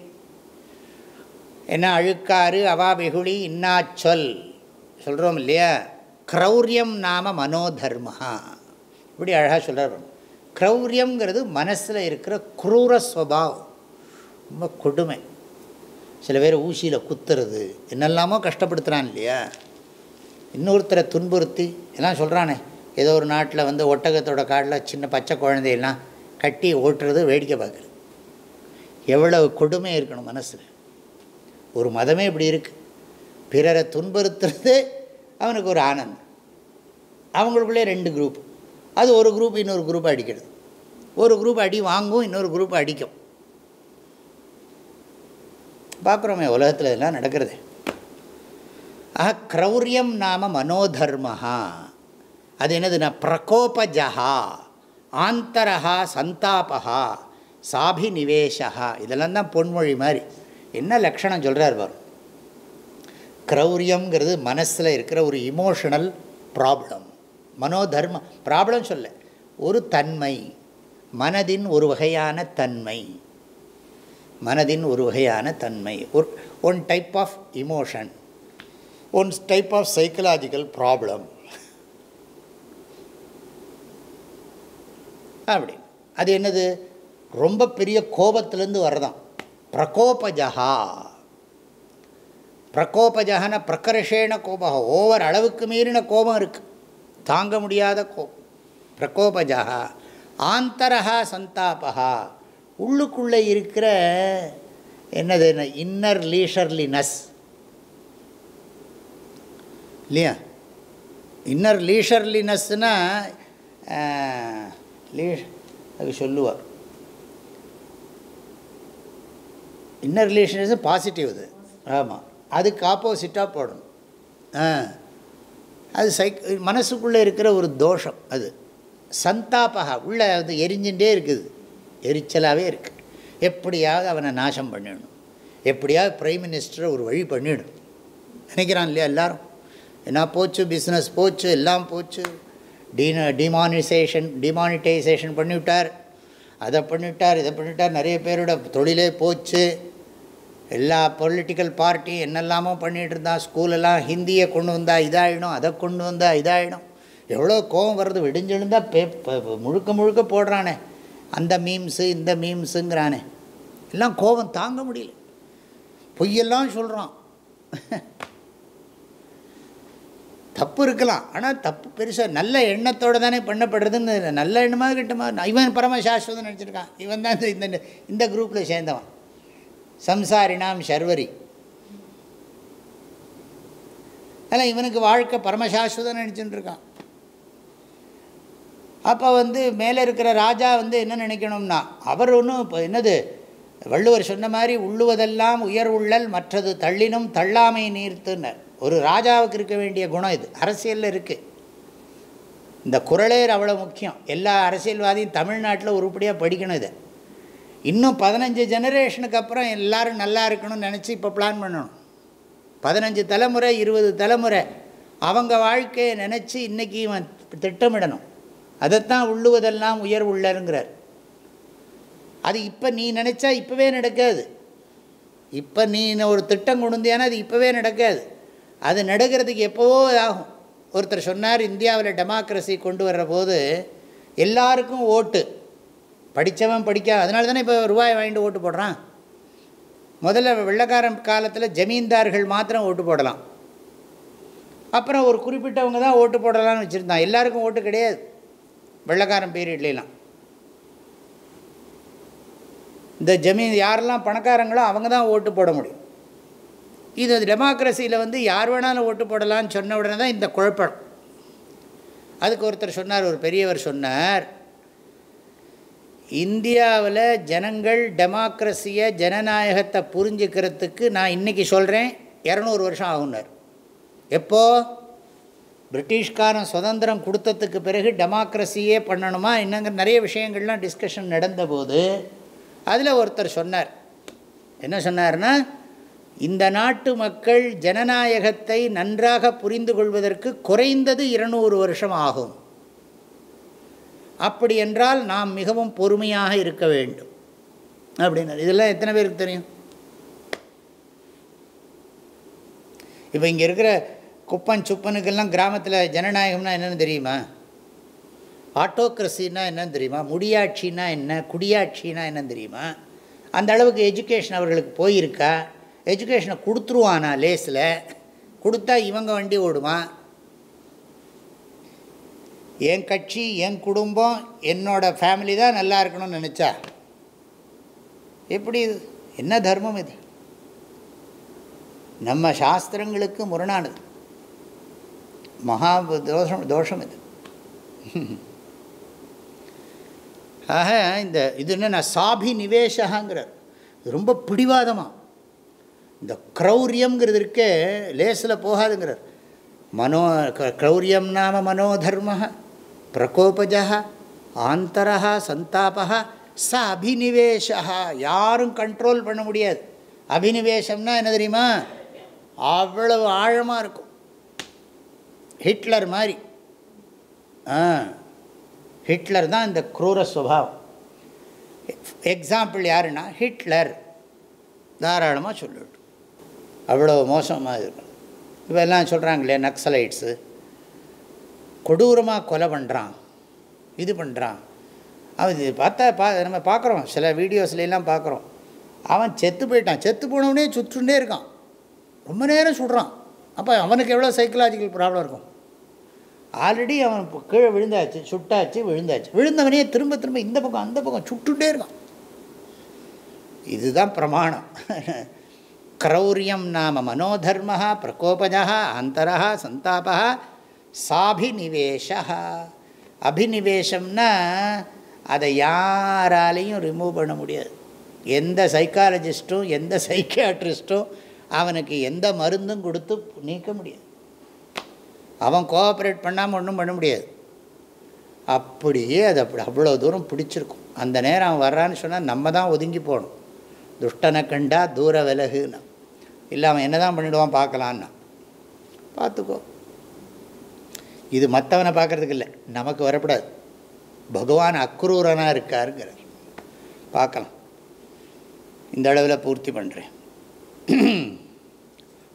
என்ன அழுக்காறு அவா வெகுளி இன்னாச்சொல் சொல்கிறோம் இல்லையா? க்ரௌரியம் நாம மனோதர்மா இப்படி அழகாக சொல்கிறோம் க்ரௌரியங்கிறது மனசில் இருக்கிற குரூர ஸ்வபாவம். ரொம்ப கொடுமை. சில பேர் ஊசியில் குத்துறது. என்னெல்லாமோ கஷ்டப்படுத்துகிறான் இல்லையா? இன்னொருத்தரை துன்புறுத்தி எல்லாம் சொல்கிறானே ஏதோ ஒரு நாட்டில் வந்து ஒட்டகத்தோட காட்டில் சின்ன பச்சை குழந்தையெல்லாம் கட்டி ஓட்டுறது வேடிக்கை பார்க்குறது. எவ்வளவு கொடுமை இருக்கணும் மனசில். ஒரு மதமே இப்படி இருக்குது பிறரை துன்புறுத்துறது அவனுக்கு ஒரு ஆனந்தம். அவங்களுக்குள்ளே ரெண்டு குரூப் அது ஒரு குரூப் இன்னொரு குரூப் அடிக்கிறது. ஒரு குரூப் அடி வாங்கும் இன்னொரு குரூப் அடிக்கும். பார்க்குறோமே உலகத்தில் இதெல்லாம் நடக்கிறது. ஆஹா க்ரௌரியம் நாம மனோதர்மஹா. அது என்னதுன்னா பிரகோபஜா ஆந்தரஹா சந்தாபா சாபிநிவேஷா இதெல்லாம் தான் பொன்மொழி மாதிரி. என்ன லக்ஷணம் சொல்கிறார் வரும் க்ரௌரியங்கிறது மனசில் இருக்கிற ஒரு இமோஷனல் ப்ராப்ளம் மனோதர்ம ப்ராப்ளம் சொல்ல. ஒரு தன்மை மனதின் ஒரு வகையான தன்மை. மனதின் ஒரு வகையான தன்மை. ஒரு one type of emotion one type of psychological problem அப்படி. அது என்னது? ரொம்ப பெரிய கோபத்திலேருந்து வரதான் பிரகோபஜகா பிரகோபஜகன பிரகர்ஷேன கோபம். ஓவர் அளவுக்கு மீறின கோபம் இருக்குது தாங்க முடியாத கோபம் பிரகோபஜகா ஆந்தரகா சந்தாபகா உள்ளுக்குள்ளே இருக்கிற என்னது என்ன? இன்னர் லீஷர்லினஸ் இல்லையா? இன்னர் லீஷர்லினஸ்னால் லீஷ் அது சொல்லுவார் இன்னர் ரிலேஷன்ஸ் பாசிட்டிவ் இது ஆமாம் அதுக்கு ஆப்போசிட்டாக போடணும். ஆ. அது சைக் மனசுக்குள்ளே இருக்கிற ஒரு தோஷம் அது. சந்தாபகா உள்ளே வந்து எரிஞ்சுட்டே இருக்குது. எரிச்சலாகவே இருக்குது எப்படியாவது அவனை நாசம் பண்ணிடணும். எப்படியாவது பிரைம் மினிஸ்டரை ஒரு வழி பண்ணிடும் நினைக்கிறான் இல்லையா எல்லோரும்? என்ன போச்சு? பிஸ்னஸ் போச்சு எல்லாம் போச்சு. டீன டிமானிசேஷன் டிமானிட்டைசேஷன் பண்ணிவிட்டார். அதை பண்ணிட்டார் இதை பண்ணிட்டார். நிறைய பேரோட தொழிலே போச்சு. எல்லா பொலிட்டிக்கல் பார்ட்டி என்னெல்லாமோ பண்ணிகிட்டு இருந்தான் ஸ்கூலெல்லாம் ஹிந்தியை கொண்டு வந்தால் இதாகிடும் அதை கொண்டு வந்தால் இதாகிடும் எவ்வளோ கோபம் வருது. விடிஞ்செழுந்தா பே முழுக்க முழுக்க போடுறானே. அந்த மீம்ஸு இந்த மீம்ஸுங்கிறானே எல்லாம் கோபம் தாங்க முடியல. பொய்யெல்லாம் சொல்கிறான் தப்பு இருக்கலாம். ஆனால் தப்பு பெருசாக நல்ல எண்ணத்தோடு தானே பண்ணப்படுறதுன்னு நல்ல எண்ணமாக கிட்டமாக இவன் பரமசாஸ்வதம் நினச்சிருக்கான் இவன் தான் இந்த இந்த இந்த குரூப்பில் சேர்ந்தவன். சம்சாரினாம் சர்வரி. அதில் இவனுக்கு வாழ்க்கை பரமசாஸ்வதம் நினச்சிட்டு இருக்கான் அப்போ வந்து மேலே இருக்கிற ராஜா வந்து என்ன நினைக்கணும்னா அவர் ஒன்றும் இப்போ என்னது? வள்ளுவர் சொன்ன மாதிரி உள்ளுவதெல்லாம் உயர் உள்ளல் மற்றது தள்ளினும் தள்ளாமை நீர்த்துன்னர் ஒரு ராஜாவுக்கு இருக்க வேண்டிய குணம் இது. அரசியலில் இருக்குது இந்த குரலே அவ்வளோ முக்கியம். எல்லா அரசியல்வாதியும் தமிழ்நாட்டில் உருப்படியாக படிக்கணும் இதை. இன்னும் பதினஞ்சு ஜெனரேஷனுக்கு அப்புறம் எல்லோரும் நல்லா இருக்கணும்னு நினச்சி இப்போ பிளான் பண்ணணும். பதினஞ்சு தலைமுறை இருபது தலைமுறை. அவங்க வாழ்க்கையை நினச்சி இன்றைக்கி இவன் திட்டமிடணும். அதைத்தான் உள்ளுவதெல்லாம் உயர் உள்ளருங்கிறார் அது இப்போ நீ நினச்சா இப்போவே நடக்காது. இப்போ நீ ஒரு திட்டம் கொண்டுந்தியானா அது இப்போவே நடக்காது. அது நடக்கிறதுக்கு எப்போவோ ஆகும். ஒருத்தர் சொன்னார் இந்தியாவில் டெமோக்ரஸி கொண்டு வர்ற போது எல்லாருக்கும் ஓட்டு. படித்தவன் படிக்க அதனால தானே இப்போ ரூபாய் வாங்கிட்டு ஓட்டு போடுறான். முதல்ல வெள்ளக்காரன் காலத்தில் ஜமீன்தார்கள் மாத்திரம் ஓட்டு போடலாம். அப்புறம் ஒரு குறிப்பிட்டவங்க தான் ஓட்டு போடலாம்னு வச்சுருந்தான். எல்லாருக்கும் ஓட்டு கிடையாது. வெள்ளக்காரன் பீரியட்லாம் இந்த ஜமீன் யாரெல்லாம் பணக்காரங்களோ அவங்க தான் ஓட்டு போட முடியும். இது டெமோக்ரஸியில் வந்து யார் வேணாலும் ஓட்டு போடலான்னு சொன்ன உடனே தான் இந்த குழப்பம். அதுக்கு ஒருத்தர் சொன்னார் ஒரு பெரியவர் சொன்னார் இந்தியாவில் ஜனங்கள் டெமோக்ரஸியை ஜனநாயகத்தை புரிஞ்சுக்கிறதுக்கு நான் இன்றைக்கி சொல்கிறேன் இரநூறு வருஷம் ஆகுனார் எப்போது பிரிட்டிஷ்காரன் சுதந்திரம் கொடுத்ததுக்கு பிறகு டெமோக்ரஸியே பண்ணணுமா என்னங்கிற நிறைய விஷயங்கள்லாம் டிஸ்கஷன் நடந்தபோது அதில் ஒருத்தர் சொன்னார். என்ன சொன்னார்னா இந்த நாட்டு மக்கள் ஜனநாயகத்தை நன்றாக புரிந்து கொள்வதற்கு குறைந்தது இருநூறு வருஷம் ஆகும். அப்படி என்றால் நாம் மிகவும் பொறுமையாக இருக்க வேண்டும். அப்படின்னார். இதெல்லாம் எத்தனை பேருக்கு தெரியும்? இப்போ இங்கே இருக்கிற குப்பன் சுப்பனுக்கெல்லாம் கிராமத்தில் ஜனநாயகம்னா என்னென்னு தெரியுமா? ஆட்டோக்ரஸின்னா என்னன்னு தெரியுமா? முடியாட்சின்னா என்ன? குடியாட்சின்னா என்னன்னு தெரியுமா? அந்த அளவுக்கு எஜுகேஷன் அவர்களுக்கு போயிருக்கா? எஜுகேஷனை கொடுத்துருவானா லேஸில்? கொடுத்தா இவங்க வண்டி ஓடுமா? என் கட்சி என் குடும்பம் என்னோடய ஃபேமிலி தான் நல்லா இருக்கணும்னு நினச்சா? எப்படி இது? என்ன தர்மம் இது? நம்ம சாஸ்திரங்களுக்கு முரணானது. மகா தோஷம் தோஷம் இது ஆக இந்த இது என்ன சாபி நிவேஷகாங்கிறார் ரொம்ப பிடிவாதமாக இந்த க்ரௌரியங்கிறது இருக்கே லேசில் போகாதுங்கிறார் மனோ க்ரௌரியம் நாம மனோதர்ம பிரகோபஜா ஆந்தரா சந்தாபா ச அபினிவேஷா யாரும் கண்ட்ரோல் பண்ண முடியாது அபினிவேஷம்னா என்ன தெரியுமா அவ்வளவு ஆழமாக இருக்கும் ஹிட்லர் மாதிரி. ஆ ஹிட்லர் தான் இந்த குரூர சுபாவம். எக்ஸாம்பிள் யாருன்னா ஹிட்லர். தாராளமாக சொல்லிவிட்டு அவ்வளோ மோசமாக இருக்கும் இப்போ எல்லாம் சொல்கிறாங்களே நக்சலைட்ஸு. கொடூரமாக கொலை பண்ணுறான் இது பண்ணுறான் அவன் இது பார்த்தா பா நம்ம பார்க்குறோம். சில வீடியோஸ்லாம் பார்க்குறோம். அவன் செத்து போயிட்டான். செத்து போனவனே சுற்றுண்டே இருக்கான். ரொம்ப நேரம் சுடுறான். அப்போ அவனுக்கு எவ்வளோ சைக்கலாஜிக்கல் ப்ராப்ளம் இருக்கும்? ஆல்ரெடி அவன் கீழே விழுந்தாச்சு சுட்டாச்சு விழுந்தாச்சு. விழுந்தவனே திரும்ப திரும்ப இந்த பக்கம் அந்த பக்கம் சுட்டுட்டே இருக்கான். இதுதான் பிரமாணம். க்ரௌரியம் நாம மனோதர்மா பிரகோபஜா அந்தரா சந்தாபா சாபிநிவேஷா அபினிவேஷம்னா அதை யாராலையும் ரிமூவ் பண்ண முடியாது. எந்த சைக்காலஜிஸ்ட்டும் எந்த சைக்கியாட்ரிஸ்ட்டும் அவனுக்கு எந்த மருந்தும் கொடுத்து நீக்க முடியாது. அவன் கோஆப்ரேட் பண்ணாமல் ஒன்றும் பண்ண முடியாது. அப்படியே அது அப்படி அவ்வளோ தூரம் பிடிச்சிருக்கும். அந்த நேரம் அவன் வர்றான்னு சொன்னால் நம்ம தான் ஒதுங்கி போகணும். துஷ்டனை கண்டா தூர விலகுன்னு. இல்லை அவன் என்ன தான் பண்ணிவிடுவான் பார்க்கலான்னா. பார்த்துக்கோ. இது மற்றவனை பார்க்குறதுக்கு இல்லை. நமக்கு வரக்கூடாது. பகவான் அக்ரூரனாக இருக்காருங்கிறார். பார்க்கலாம். இந்த அளவில் பூர்த்தி பண்ணுறேன்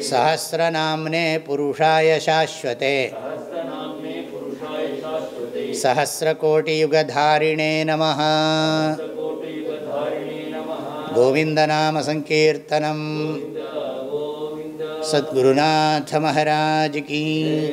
सहस्रनाम्ने पुरुषाय शाश्वते। सहस्रकोटियुगधारिणे नमः। गोविन्दनामसङ्कीर्तनम्। सद्गुरुनाथमहाराज की।